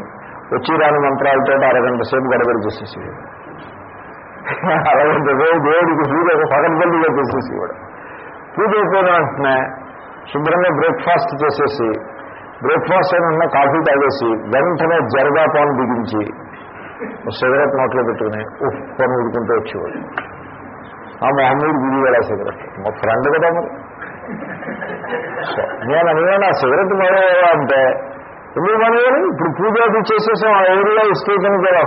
వచ్చి రాని మంత్రాలతో అరగంట సేపు గడబడి చేసేసేవాడు. అలాగే దేవుడికి సూర్యుడు ఒక చేసేసి ఇవాడు పూజ అయిపోయిన వెంటనే శుభ్రంగా బ్రేక్ఫాస్ట్ చేసేసి బ్రేక్ఫాస్ట్ అయిన కాఫీ తాగేసి వెంటనే జరగా పాన్ బిగించి సిగరెట్ నోట్లో పెట్టుకుని ఉఫ్ పని ఊరుకుంటూ వచ్చేవాడు. ఆ మహమ్మూడు బిగివాడు ఆ సిగరెట్. మా ఫ్రెండ్ కదా మరి. నేను అడిగాను ఆ సిగరెట్ మానేవా అంటే ఎందుకు మానేయాలి ఇప్పుడు పూజ అది చేసేసాం ఆ ఏరియా ఇస్టేషన్ కదా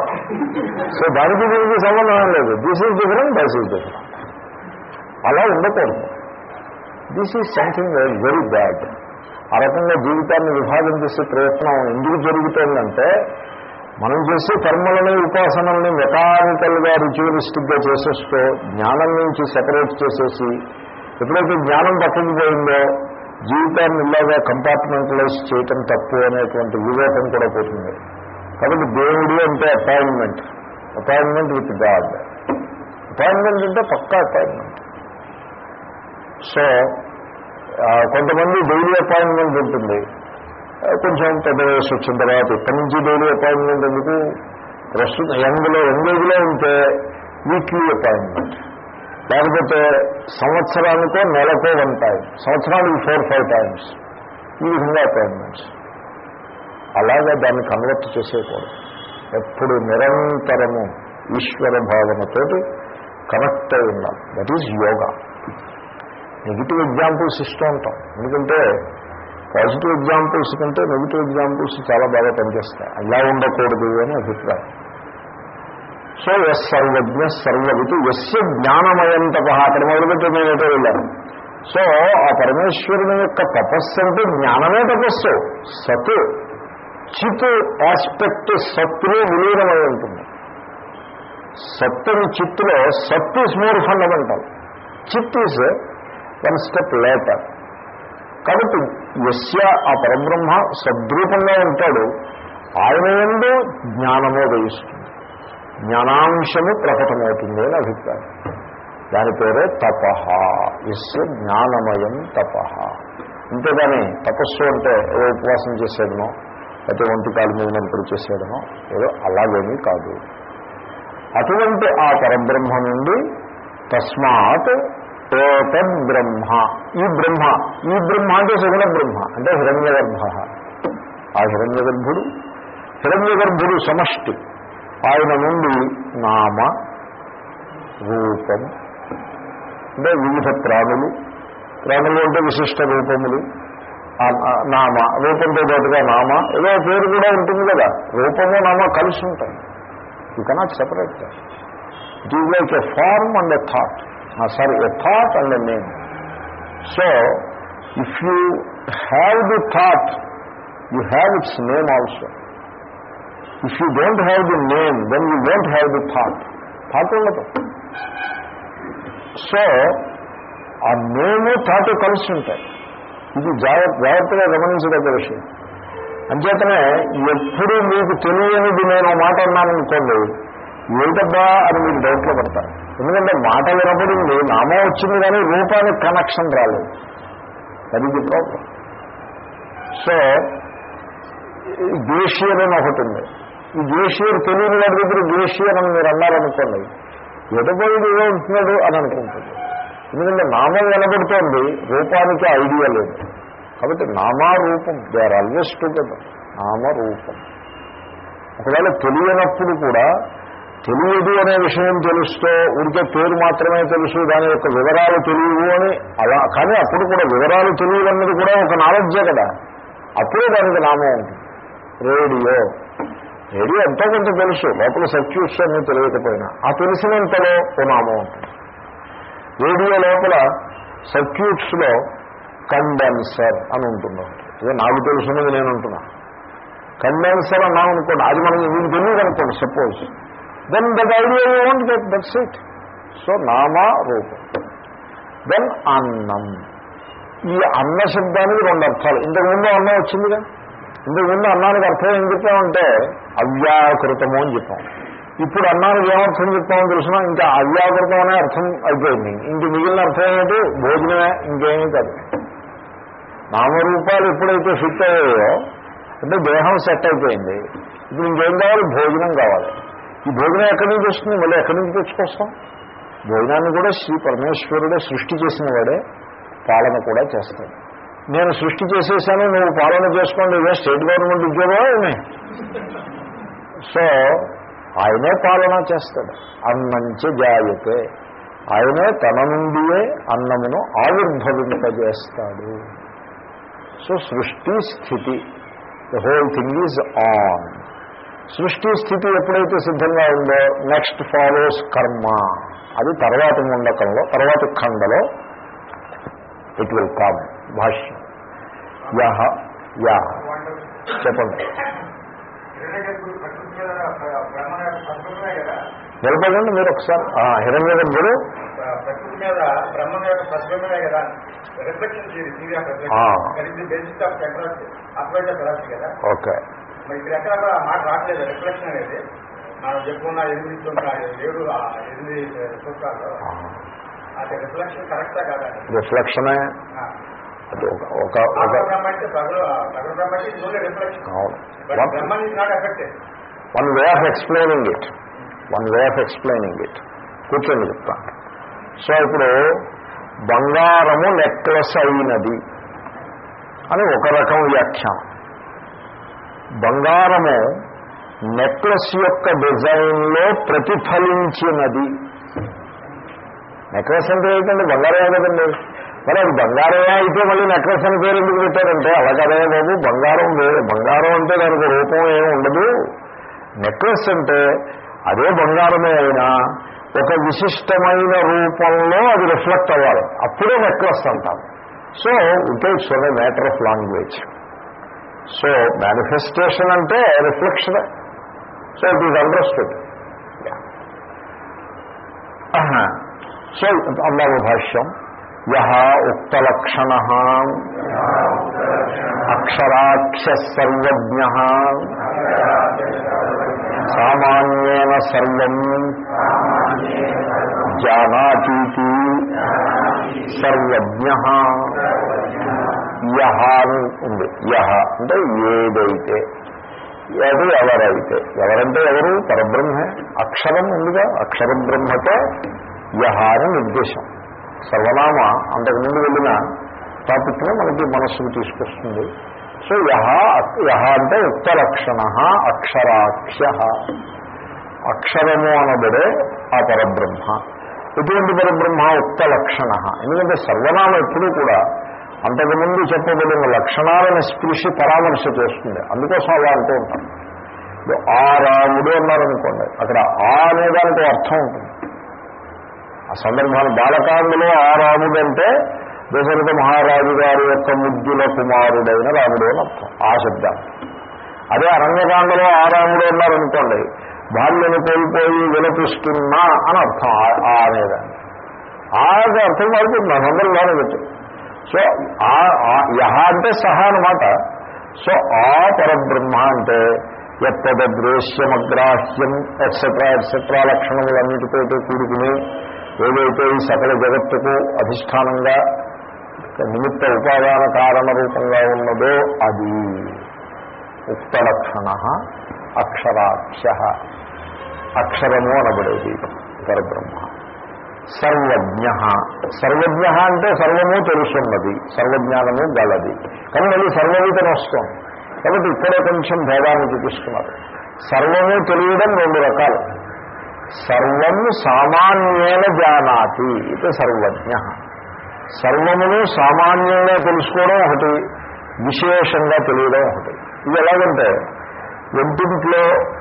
సో దానికి దీనికి సంబంధం లేదు. This is different this is different అలా ఉండకూడదు. This is something very bad ఆ రకంగా జీవితాన్ని విభాగం చేసే ప్రయత్నం ఎందుకు జరుగుతుందంటే మనం చేసే కర్మలని ఉపాసనల్ని మెకానికల్గా రిచువలిస్టిక్గా చేసేస్తూ జ్ఞానం నుంచి సెపరేట్ చేసేసి ఎప్పుడైతే జ్ఞానం పక్కకి పోయిందో జీవితాన్ని ఇలాగా కంపార్ట్మెంటలైజ్ చేయటం తప్పు అనేటువంటి వివేకం కూడా పోతుంది. కాబట్టి దేవుడు అంటే appointment appointment with God appointment అంటే పక్కా అపాయింట్మెంట్ సో కొంతమంది డైలీ అపాయింట్మెంట్ ఉంటుంది. కొంచెం పెద్ద వయసు వచ్చిన తర్వాత ఇక్కడి నుంచి డైలీ అపాయింట్మెంట్ ఎందుకు? ప్రస్తుతం యంగ్లో యంగేజ్లో ఉంటే వీక్లీ అపాయింట్మెంట్ లేకపోతే సంవత్సరానికో నెలకో వన్ టైం. సంవత్సరానికి ఫోర్ ఫైవ్ టైమ్స్. ఈ విధంగా అపాయింట్మెంట్స్. అలాగే దాన్ని కన్వర్ట్ చేసేయకూడదు. ఎప్పుడు నిరంతరము ఈశ్వర భావనతోటి కనెక్ట్ అయి ఉండాలి. That is yoga. Negative examples ఇస్తూ ఉంటాం. ఎందుకంటే పాజిటివ్ ఎగ్జాంపుల్స్ కంటే నెగిటివ్ ఎగ్జాంపుల్స్ చాలా బాగా పనిచేస్తాయి. అలా ఉండకూడదు అని అభిప్రాయం. సో ఎస్ సర్వజ్ఞ సర్వవితు ఎస్య జ్ఞానమయం తప అక్కడ మొదలుపెట్టి నేనేటో వెళ్ళాను సో ఆ పరమేశ్వరుని యొక్క తపస్సు అంటే జ్ఞానమే తపస్సు. సత్ చిత్ ఆస్పెక్ట్ సత్తులో విలీనమై ఉంటుంది. సత్తుని చిత్తులో sat is more fundamental chit is one step later కాబట్టి ఎస్య ఆ పరబ్రహ్మ సద్రూపంగా ఉంటాడు. ఆయన ఎందు జ్ఞానమో ఉదయిస్తుంది. జ్ఞానాంశము ప్రకటమవుతుంది అని అభిప్రాయం. దాని పేరే తపహ ఎస్య జ్ఞానమయం తపహ అంతేగాని తపస్సు అంటే ఏదో ఉపవాసం చేసేదనో లేకపోతే ఒంటి కాలు మీద నిలబడి చేసేదనో ఏదో అలాగేమీ కాదు. అటువంటి ఆ పరబ్రహ్మ నుండి తస్మాత్ ఏతద్ బ్రహ్మ ఈ బ్రహ్మ ఈ బ్రహ్మ అంటే సగుణ బ్రహ్మ అంటే హిరణ్యగర్భ. ఆ హిరణ్యగర్భుడు హిరణ్యగర్భుడు సమష్టి. ఆయన నుండి నామ రూపం అంటే వివిధ ప్రాణులు ప్రాణులు అంటే విశిష్ట రూపములు. నామ రూపంతో పాటుగా నామ. ఏదో పేరు కూడా ఉంటుంది కదా. రూపము నామ కలిసి ఉంటాయి. You cannot separate it is like a form and a thought sorry a thought and a name so if you have the thought you have its name also if you don't have the name then you don't have the thought thought ఉండదు. So ఆ name thought కలిసి ఉంటాయి. ఇది జాగ్రత్త జాగ్రత్తగా గమనించదగ్గ విషయం. అంచేతనే ఎప్పుడు మీకు తెలియనిది నేను మాట అన్నాననుకోండి ఏంటబ్బా అని మీరు డౌట్లో పడతారు. ఎందుకంటే మాట వినపడింది నామం వచ్చింది కానీ రూపానికి కనెక్షన్ రాలేదు. అది ఇది ప్రాబ్లం సో గ్లేషియర్ ఒకటి ఉంది. ఈ గ్లేషియర్ తెలియని వాడి దగ్గర గ్లేషియర్ అని మీరు అన్నారనుకోండి ఎటుపోయింది ఏదో ఉంటున్నాడు అని అనుకుంటుంది. ఎందుకంటే నామం వెనబడుతోంది రూపానికి ఐడియా లేదు. కాబట్టి నామారూపం దే ఆర్ ఆల్వేస్ టుగెదర్ నామరూపం ఒకవేళ తెలియనప్పుడు కూడా తెలియదు అనే విషయం తెలుస్తూ ఉడికే పేరు మాత్రమే తెలుసు దాని యొక్క వివరాలు తెలియవు అని అలా కానీ అప్పుడు కూడా వివరాలు తెలియదు అన్నది కూడా ఒక నాలెడ్జే కదా. అప్పుడే దానికి నామం ఉంటుంది. రేడియో. రేడియో ఎంతో కొంత తెలుసు. లోపల సర్క్యూట్స్ అన్నీ తెలియకపోయినా. ఆ తెలిసినంతలో ఓ నామం ఉంటుంది. రేడియో లోపల సర్క్యూట్స్లో కండెన్సర్ అని ఉంటుంది ఇదే నాకు తెలుసున్నది నేను అంటున్నా. కండెన్సర్ అన్నాం అనుకోండి. అది మనం మీకు తెలియదు అనుకోండి suppose then that idea won't that that's it so Nama రూపం దెన్ అన్నం ఈ అన్న శబ్దానికి రెండు అర్థాలు. ఇంతకుముందు అన్నం వచ్చిందిగా? ఇంతకుముందు అన్నానికి అర్థం ఏం చెప్పామంటే అవ్యాకృతము అని చెప్పాం. ఇప్పుడు అన్నానికి ఏమర్థం చెప్తామని తెలిసిన ఇంకా అవ్యాకృతం అనే అర్థం అయిపోయింది. ఇంక మిగిలిన అర్థం ఏంటి భోజనమే ఇంకేమీ కాదు. నామరూపాలు ఎప్పుడైతే ఫిట్ అయ్యాయో అంటే దేహం సెట్ అయిపోయింది. ఇప్పుడు ఇంకేం కావాలి? భోజనం కావాలి. ఈ భోజనం ఎక్కడి నుంచి వస్తుంది? మళ్ళీ ఎక్కడి నుంచి తెచ్చుకొస్తాం? భోజనాన్ని కూడా శ్రీ పరమేశ్వరుడే సృష్టి చేసిన వాడే పాలన కూడా చేస్తాడు. నేను సృష్టి చేసేసాను నువ్వు పాలన చేసుకోండి ఇదే స్టేట్ గవర్నమెంట్ ఉద్యోగం ఏమి? సో ఆయనే పాలన చేస్తాడు. అన్నంచి జాయతే. ఆయనే తన నుండియే అన్నమును ఆవిర్భవింపజేస్తాడు. సో సృష్టి స్థితి. The whole thing is on సృష్టి స్థితి ఎప్పుడైతే సిద్ధంగా ఉందో నెక్స్ట్ ఫాలోస్ కర్మ అది తర్వాత ముండకంలో తర్వాత ఖండలో ఇట్ విల్ కామ్ భాష్యం. యహ యా చెప్పండి. నిలబడండి మీరు ఒకసారి. హిరణ్య గర్భుడు ఓకే. మనం చెప్పుకున్న ఎనిమిది ఏడు ఎనిమిది అది రిఫ్లెక్షన్ కరెక్టా కాదా రిఫ్లెక్షనే ఒక one way of explaining it one way of explaining it కూర్చొని చెప్తాను సో ఇప్పుడు బంగారము నెక్లెస్ అయినది అని ఒక రకం వ్యాఖ్యానం. బంగారము నెక్లెస్ యొక్క డిజైన్లో ప్రతిఫలించినది. నెక్లెస్ అంటే ఏంటంటే బంగారమే కదండి. మరి అది బంగారమే అయితే మళ్ళీ నెక్లెస్ అని పేరు ఎందుకు పెట్టారంటే అలాగదే బాబు బంగారం బంగారం అంటే దానికి రూపం ఏమి ఉండదు. నెక్లెస్ అంటే అదే బంగారమే అయినా ఒక విశిష్టమైన రూపంలో అది రిఫ్లెక్ట్ అవ్వాలి. అప్పుడే నెక్లెస్ అంటారు so it is matter of language so manifestation అంటే reflection so it is understood so అందాము భాష్యం. యహ ఉక్తలక్షణ. అక్షరాక్ష సర్వజ్ఞ సామాన్యేన సర్వం జానాతీతి సర్వజ్ఞ. యహ అని ఉంది. యహ అంటే ఏదైతే. అది ఎవరైతే. ఎవరంటే ఎవరు? పరబ్రహ్మే. అక్షరం ఉందిగా. అక్షర బ్రహ్మతో యహ అని నిర్దేశం. సర్వనామ అంతకుముందు వెళ్ళిన టాపిక్లో మనకి మనస్సుకు తీసుకొస్తుంది. సో యహ యహ అంటే ఉత్తలక్షణ అక్షరాఖ్య. అక్షరము అనబడే ఆ పరబ్రహ్మ. ఎటువంటి పరబ్రహ్మ ఉత్తలక్షణ ఎందుకంటే సర్వనామం ఎప్పుడూ కూడా అంతకుముందు చెప్పబడిన లక్షణాలను స్పృశి పరామర్శ చేస్తుంది. అందుకోసం అలా అంటూ ఉంటాం. ఇప్పుడు ఆ రాముడు అన్నారనుకోండి అక్కడ ఆ అనేదానికి అర్థం ఉంటుంది. ఆ సందర్భాన్ని బాలకాండలో ఆ రాముడు అంటే దశరథ మహారాజు గారి యొక్క ముద్దుల కుమారుడైన రాముడు అని అర్థం. ఆ శబ్దం. అదే అరణ్యకాండలో ఆ రాముడు అన్నారనుకోండి బాల్యను కోల్పోయి విలపిస్తున్నా అని అర్థం ఆ- అనేదాన్ని ఆ అర్థం పడుతుంది అందరూ బాగా సో ఆ ఆ- యహ అంటే సహా అనమాట సో ఆ పరబ్రహ్మ అంటే ఎత్తద దృశ్యమగ్రాహ్యం ఎట్సెట్రా ఎట్సెట్రా లక్షణములన్నిటితో కూడుకుని ఏదైతే ఈ సకల జగత్తుకు అధిష్టానంగా నిమిత్త ఉపాదాన కారణ రూపంగా ఉన్నదో అది. ఉక్తలక్షణ అక్షరాక్ష అక్షరము అనబడేది పరబ్రహ్మ. సర్వజ్ఞ సర్వజ్ఞ అంటే సర్వము తెలుసున్నది సర్వజ్ఞానము గలది. కానీ అది సర్వవితను వస్తుంది కాబట్టి ఇక్కడే కొంచెం భేదాన్ని చూపిస్తున్నారు సర్వము తెలియడం రెండు రకాలు. సర్వం సామాన్యేన జానాతి ఇది సర్వజ్ఞ. సర్వమును సామాన్యంగా తెలుసుకోవడం ఒకటి విశేషంగా తెలియడం ఒకటి. ఇది ఎలాగంటే ఒంటింట్లో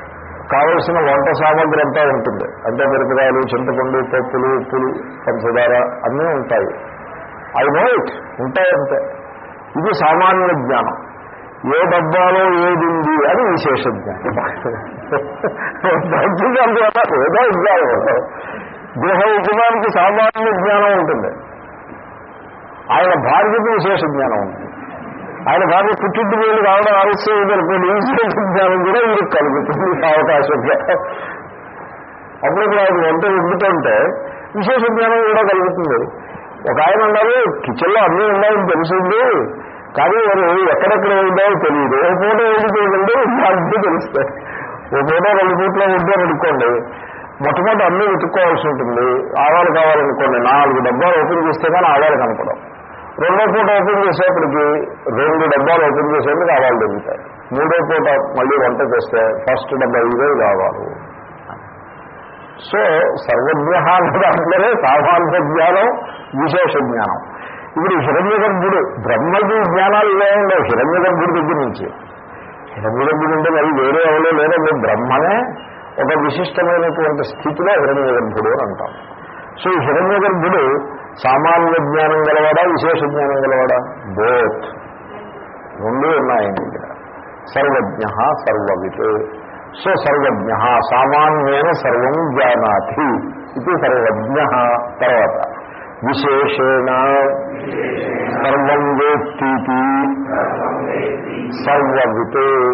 కావలసిన వంట సామాగ్రి అంతా ఉంటుంది. అంటే మిరపకాయలు చింతపండు పప్పులు ఉప్పులు పంచదార అన్నీ ఉంటాయి. I know it. ఉంటాయి అంతే. ఇది సామాన్య జ్ఞానం. ఏ డబ్బాలో ఏది ఉంది అని విశేష జ్ఞానం. ఏదో జ్ఞానం గృహ ఉపమానికి సామాన్య జ్ఞానం ఉంటుంది. ఆయన భార్యకు విశేష జ్ఞానం ఉంది ఆయన భార్య పుట్టింటి వీళ్ళు కావడం ఆలస్యం జరుపుకుని విశేష జ్ఞానం కూడా వీరికి కలుగుతుంది అవకాశంగా అప్పుడప్పుడు ఆయన వంట వండుతుంటే విశేష జ్ఞానం కూడా కలుగుతుంది. ఒక ఆయన ఉన్నారు కిచెన్లో అన్నీ ఉన్నాయని తెలిసింది. కానీ వారు ఎక్కడెక్కడ ఉన్నాయో తెలియదు. ఓ ఫోటో ఏది అన్నీ తెలుస్తాయి. ఓ ఫోటో రెండు పూటలో ఉంటారనుకోండి మొట్టమొదటి అన్నీ వెతుక్కోవాల్సి ఉంటుంది. ఆవాలు కావాలనుకోండి నాలుగు డబ్బాలు ఓపెన్ చేస్తే కానీ ఆవాలు కనపడం రెండో పూట ఓపెన్ చేసేప్పటికి రెండు డబ్బాలు ఓపెన్ చేసేందుకు ఆవాలు దొరుకుతాయి. మూడో పూట మళ్ళీ వంట చేస్తే ఫస్ట్ డబ్బా ఇదే కావాలి. సో సర్వజ్ఞ దాంట్లోనే సామాన్య జ్ఞానం విశేష జ్ఞానం. ఇప్పుడు హిరణ్య గర్భుడు బ్రహ్మకి జ్ఞానాలు ఇవే ఉండవు. హిరణ్య గర్భుడి దగ్గర నుంచి. హిరణ్య గర్భుడు అంటే మరి వేరే ఎవరో లేదండి బ్రహ్మనే ఒక విశిష్టమైనటువంటి స్థితిలో హిరణ్య గర్భుడు అని అంటాం. సో ఈ హిరణ్య గర్భుడు సామాన్య జ్ఞానం గలవాడా విశేష జ్ఞానం గలవాడా? బోత్ రెండు ఉన్నాయి దగ్గర. సర్వజ్ఞ సర్వవిత్. సో సర్వజ్ఞ సామాన్యేన సర్వం జానాతి. ఇది సర్వజ్ఞ తర్వాత. విశేషేణ సర్వం వేత్తీతి. సర్వవిత్.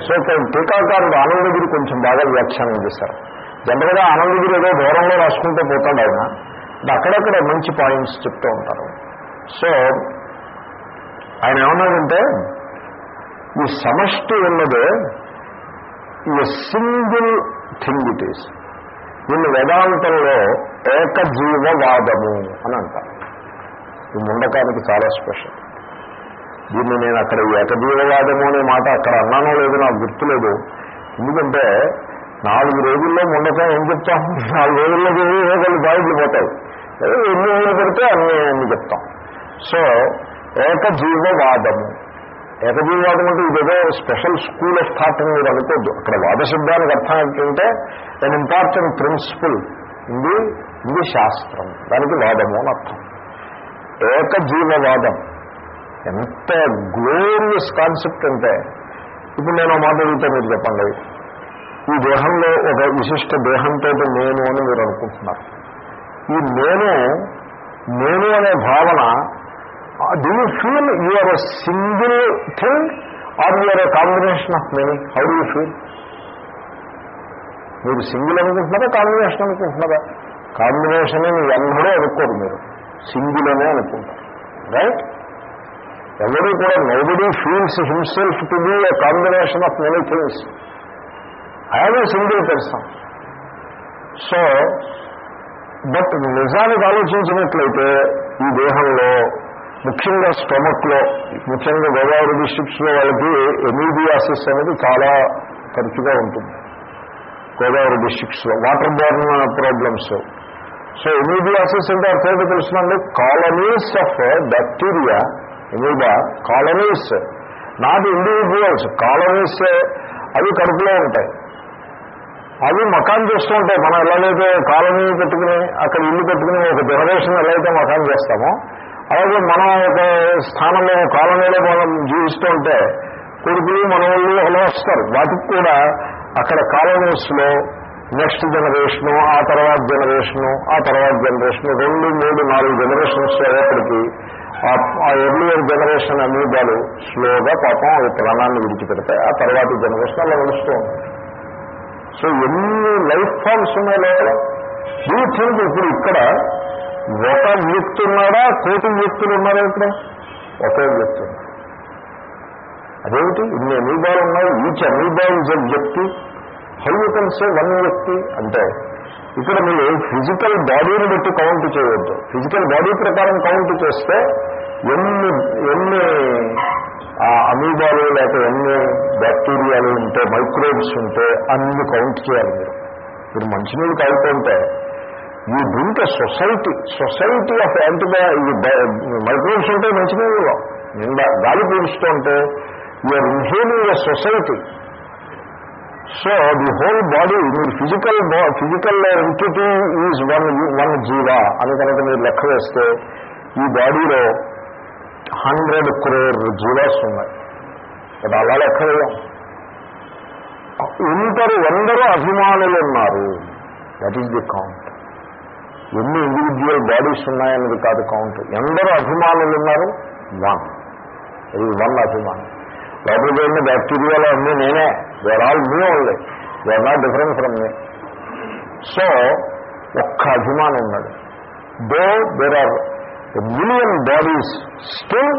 సో టీకాకారుడు ఆనందగిరి కొంచెం బాగా వ్యాఖ్యానం చేశారు. జనరల్గా ఆనందగిరి ఏదో దూరంలో రాసుకుంటూ పోతాడు ఆయన. అక్కడక్కడ మంచి పాయింట్స్ చెప్తూ ఉంటారు సో ఆయన ఏమన్నాడంటే ఈ సమష్టి ఉన్నదే ఈ సింగిల్ థింగ్ ఇట్ ఈస్ దీన్ని వేదాంతంలో ఏకజీవవాదము అని అంటారు ఈ ముండకానికి చాలా స్పెషల్ దీన్ని నేను అక్కడ ఏకజీవవాదము అనే మాట అక్కడ అన్నానో లేదో నాకు గుర్తులేదు ఎందుకంటే నాలుగు రోజుల్లో ముండకం ఏం చెప్తాం నాలుగు రోజుల్లో ఏదో బాయిలు పోతాయి ఎన్ని ఏళ్ళు పెడితే అన్ని అన్ని చెప్తాం. సో ఏకజీవవాదము. ఏకజీవవాదం అంటే ఇదేదో స్పెషల్ స్కూల్ ఆఫ్ థాట్ అని మీరు అనుకోద్దు. అక్కడ వాద శబ్దానికి అర్థం ఏంటంటే అన్ ఇంపార్టెంట్ ప్రిన్సిపల్ ఇది ఇది శాస్త్రం. దానికి వాదము అని అర్థం. ఏకజీవవాదం. ఎంత గ్లోరియస్ కాన్సెప్ట్ అంటే ఇప్పుడు నేను మాట అడిగితే మీరు చెప్పండి. ఈ దేహంలో ఒక విశిష్ట దేహంతో నేను అని మీరు అనుకుంటున్నారు. ఈ నేను నేను అనే భావన do you feel you're a single thing or you're a combination of many how do you feel మీరు సింగిల్ అనుకుంటున్నారా కాంబినేషన్ అనుకుంటున్నారా? కాంబినేషన్ అని ఎన్నడూ అనుకోరు మీరు. సింగిల్ అనే అనుకుంటారు. రైట్ ఎవరు కూడా nobody feels himself to be a combination of many things I'm a single person so but నిజానికి ఆలోచించినట్లయితే ఈ దేహంలో ముఖ్యంగా స్టమక్లో ముఖ్యంగా గోదావరి డిస్ట్రిక్ట్స్లో వాళ్ళకి ఎమీబియాసిస్ అనేది చాలా తరచుగా ఉంటుంది. Godavari డిస్ట్రిక్ట్స్లో water borne problems. So amoebiasis అంటే అర్థం తెలుస్తుందండి colonies of bacteria amoeba colonies not individuals colonies అవి కడుపులో ఉంటాయి. అవి మకాన్ చేస్తూ ఉంటాయి మనం ఎలాగైతే కాలనీ పెట్టుకుని అక్కడ ఇల్లు పెట్టుకుని ఒక జనరేషన్ ఎలా అయితే మకాన్ చేస్తామో అలాగే మనం ఒక స్థానంలో కాలనీలో మనం జీవిస్తూ ఉంటే కొడుకులు మనవాళ్ళు అలా వస్తారు. వాటికి కూడా అక్కడ కాలనీస్లో నెక్స్ట్ జనరేషను ఆ తర్వాత జనరేషను ఆ తర్వాత జనరేషను రెండు మూడు నాలుగు జనరేషన్స్ అయ్యేప్పటికీ ఆ ఎర్లియర్ జనరేషన్ అమీబాలు స్లోగా పాపం అవి ప్రాణాన్ని విడిచిపెడతాయి. ఆ తర్వాత జనరేషన్ అలా నడుస్తూ ఉంటాయి సో ఎన్ని లైఫ్ ఫామ్స్ ఉన్నాయి లోపల డూ ఇప్పుడు ఇక్కడ. ఒక వ్యక్తి ఉన్నాడా? కోటి వ్యక్తులు ఉన్నారా ఇక్కడ? ఒకే వ్యక్తి. అదేమిటి? ఇన్ని అమీబాలు ఉన్నాయి. ఈచ్ అమీబా ఇస్ ఎ వ్యక్తి. How you can say one వ్యక్తి? అంటే ఇక్కడ మీరు ఫిజికల్ బాడీని బట్టి కౌంట్ చేయవద్దు ఫిజికల్ బాడీ ప్రకారం కౌంట్ చేస్తే ఎన్ని ఎన్ని అమీబాలు లేకపోతే ఎన్ని బ్యాక్టీరియాలు ఉంటే మైక్రోబ్స్ ఉంటే అన్ని కౌంట్ చేయాలి మీరు. మీరు మంచినీళ్ళు తాగుతుంటే ఈ డ్రింక్ సొసైటీ సొసైటీ ఆఫ్ యాంటీబయా ఈ మైక్రోబ్స్ ఉంటే మంచినీళ్ళలో నిండా గాలి పీలుస్తూ ఉంటే you're inhaling a society. So the whole body మీరు physical physical entity is one one జీవా. అని కనుక మీరు లెక్క వేస్తే ఈ బాడీలో హండ్రెడ్ క్రోర్ జీవాస్ ఉన్నాయి. అది అలా లెక్క వేయం ఇంతరు ఎందరో అభిమానులు ఉన్నారు దట్ ఈజ్ ది కౌంట్ ఎన్ని ఇండివిజువల్ బాడీస్ ఉన్నాయన్నది కాదు కౌంట్ ఎందరో అభిమానులు ఉన్నారు వన్ ఇది వన్ అభిమానం. లోపలికి వెళ్ళిన బ్యాక్టీరియాలో అన్నీ నేనే. They're all me only were not different from me so ఒక్క అభిమానం ఉన్నాడు. Though there are million bodies still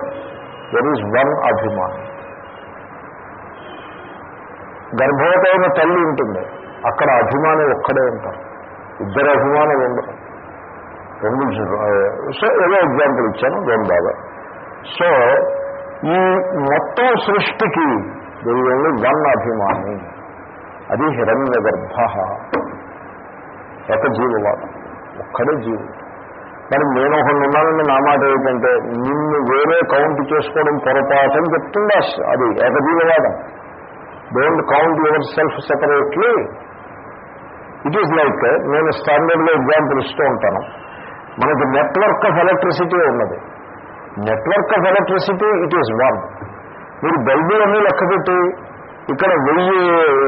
there is one అభిమానం గర్భవతి తల్లి ఉంటుంది. అక్కడ అభిమానం ఒక్కడే ఉంటారు. ఇద్దరు అభిమానులు ఉండరు. రెండు సో ఏదో ఎగ్జాంపుల్ ఇచ్చాను డోంట్ బాగా సో ఈ మొత్తం సృష్టికి దేవుళ్ళు వన్ అభిమాని. అది హిరణ్య గర్భ ఒక జీవవాదం ఒక్కడే జీవుడు. మరి నేను ఒకళ్ళు ఉన్నానండి నా మాట ఏంటంటే నిన్ను వేరే కౌంట్ చేసుకోవడం పొరపాటు అని చెప్తుందా అది ఏకజీవవాదం don't count your self separately it is like నేను స్టాండర్డ్గా ఎగ్జాంపుల్ ఇస్తూ ఉంటాను. మనకి నెట్వర్క్ ఆఫ్ ఎలక్ట్రిసిటీ ఉన్నది. Network of electricity it is one మీరు బల్బులు అన్నీ లెక్కపెట్టి ఇక్కడ వెయ్యి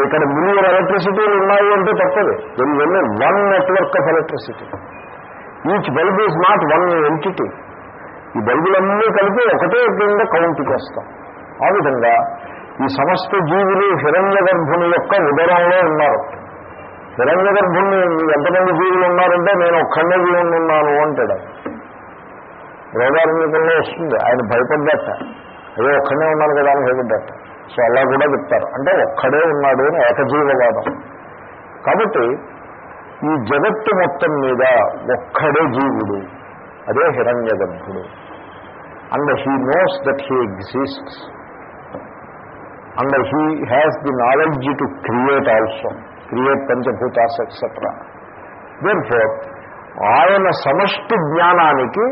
ఇక్కడ మిలియన్ ఎలక్ట్రిసిటీలు ఉన్నాయి అంటే తప్పదు. దెన్ వెళ్ళి one network of electricity each bulb is not one entity ఈ బల్బులన్నీ కలిపి ఒకటే కింద కౌంట్ చేస్తాం. ఆ విధంగా ఈ సమస్త జీవులు హిరణ్య గర్భుని యొక్క ఉదరంలో ఉన్నారు. హిరణ్య గర్భుని ఎంతమంది జీవులు ఉన్నారంటే నేను ఒక్కడే జీవుని ఉన్నాను అంటాడు రోగారంగంలో వస్తుంది. ఆయన భయపడ్డట. అదే ఒక్కడే ఉన్నాను కదా అని భయపడ్డట. సో అలా కూడా చెప్తారు. అంటే ఒక్కడే ఉన్నాడు అని ఏకజీవవాదం కాబట్టి ఈ జగత్తు మొత్తం మీద ఒక్కడే జీవుడు అదే హిరణ్య గర్భుడు and he knows that he exists and he has the knowledge to create also create panchabhutas etcetera therefore ఆయన సమష్టి జ్ఞానానికి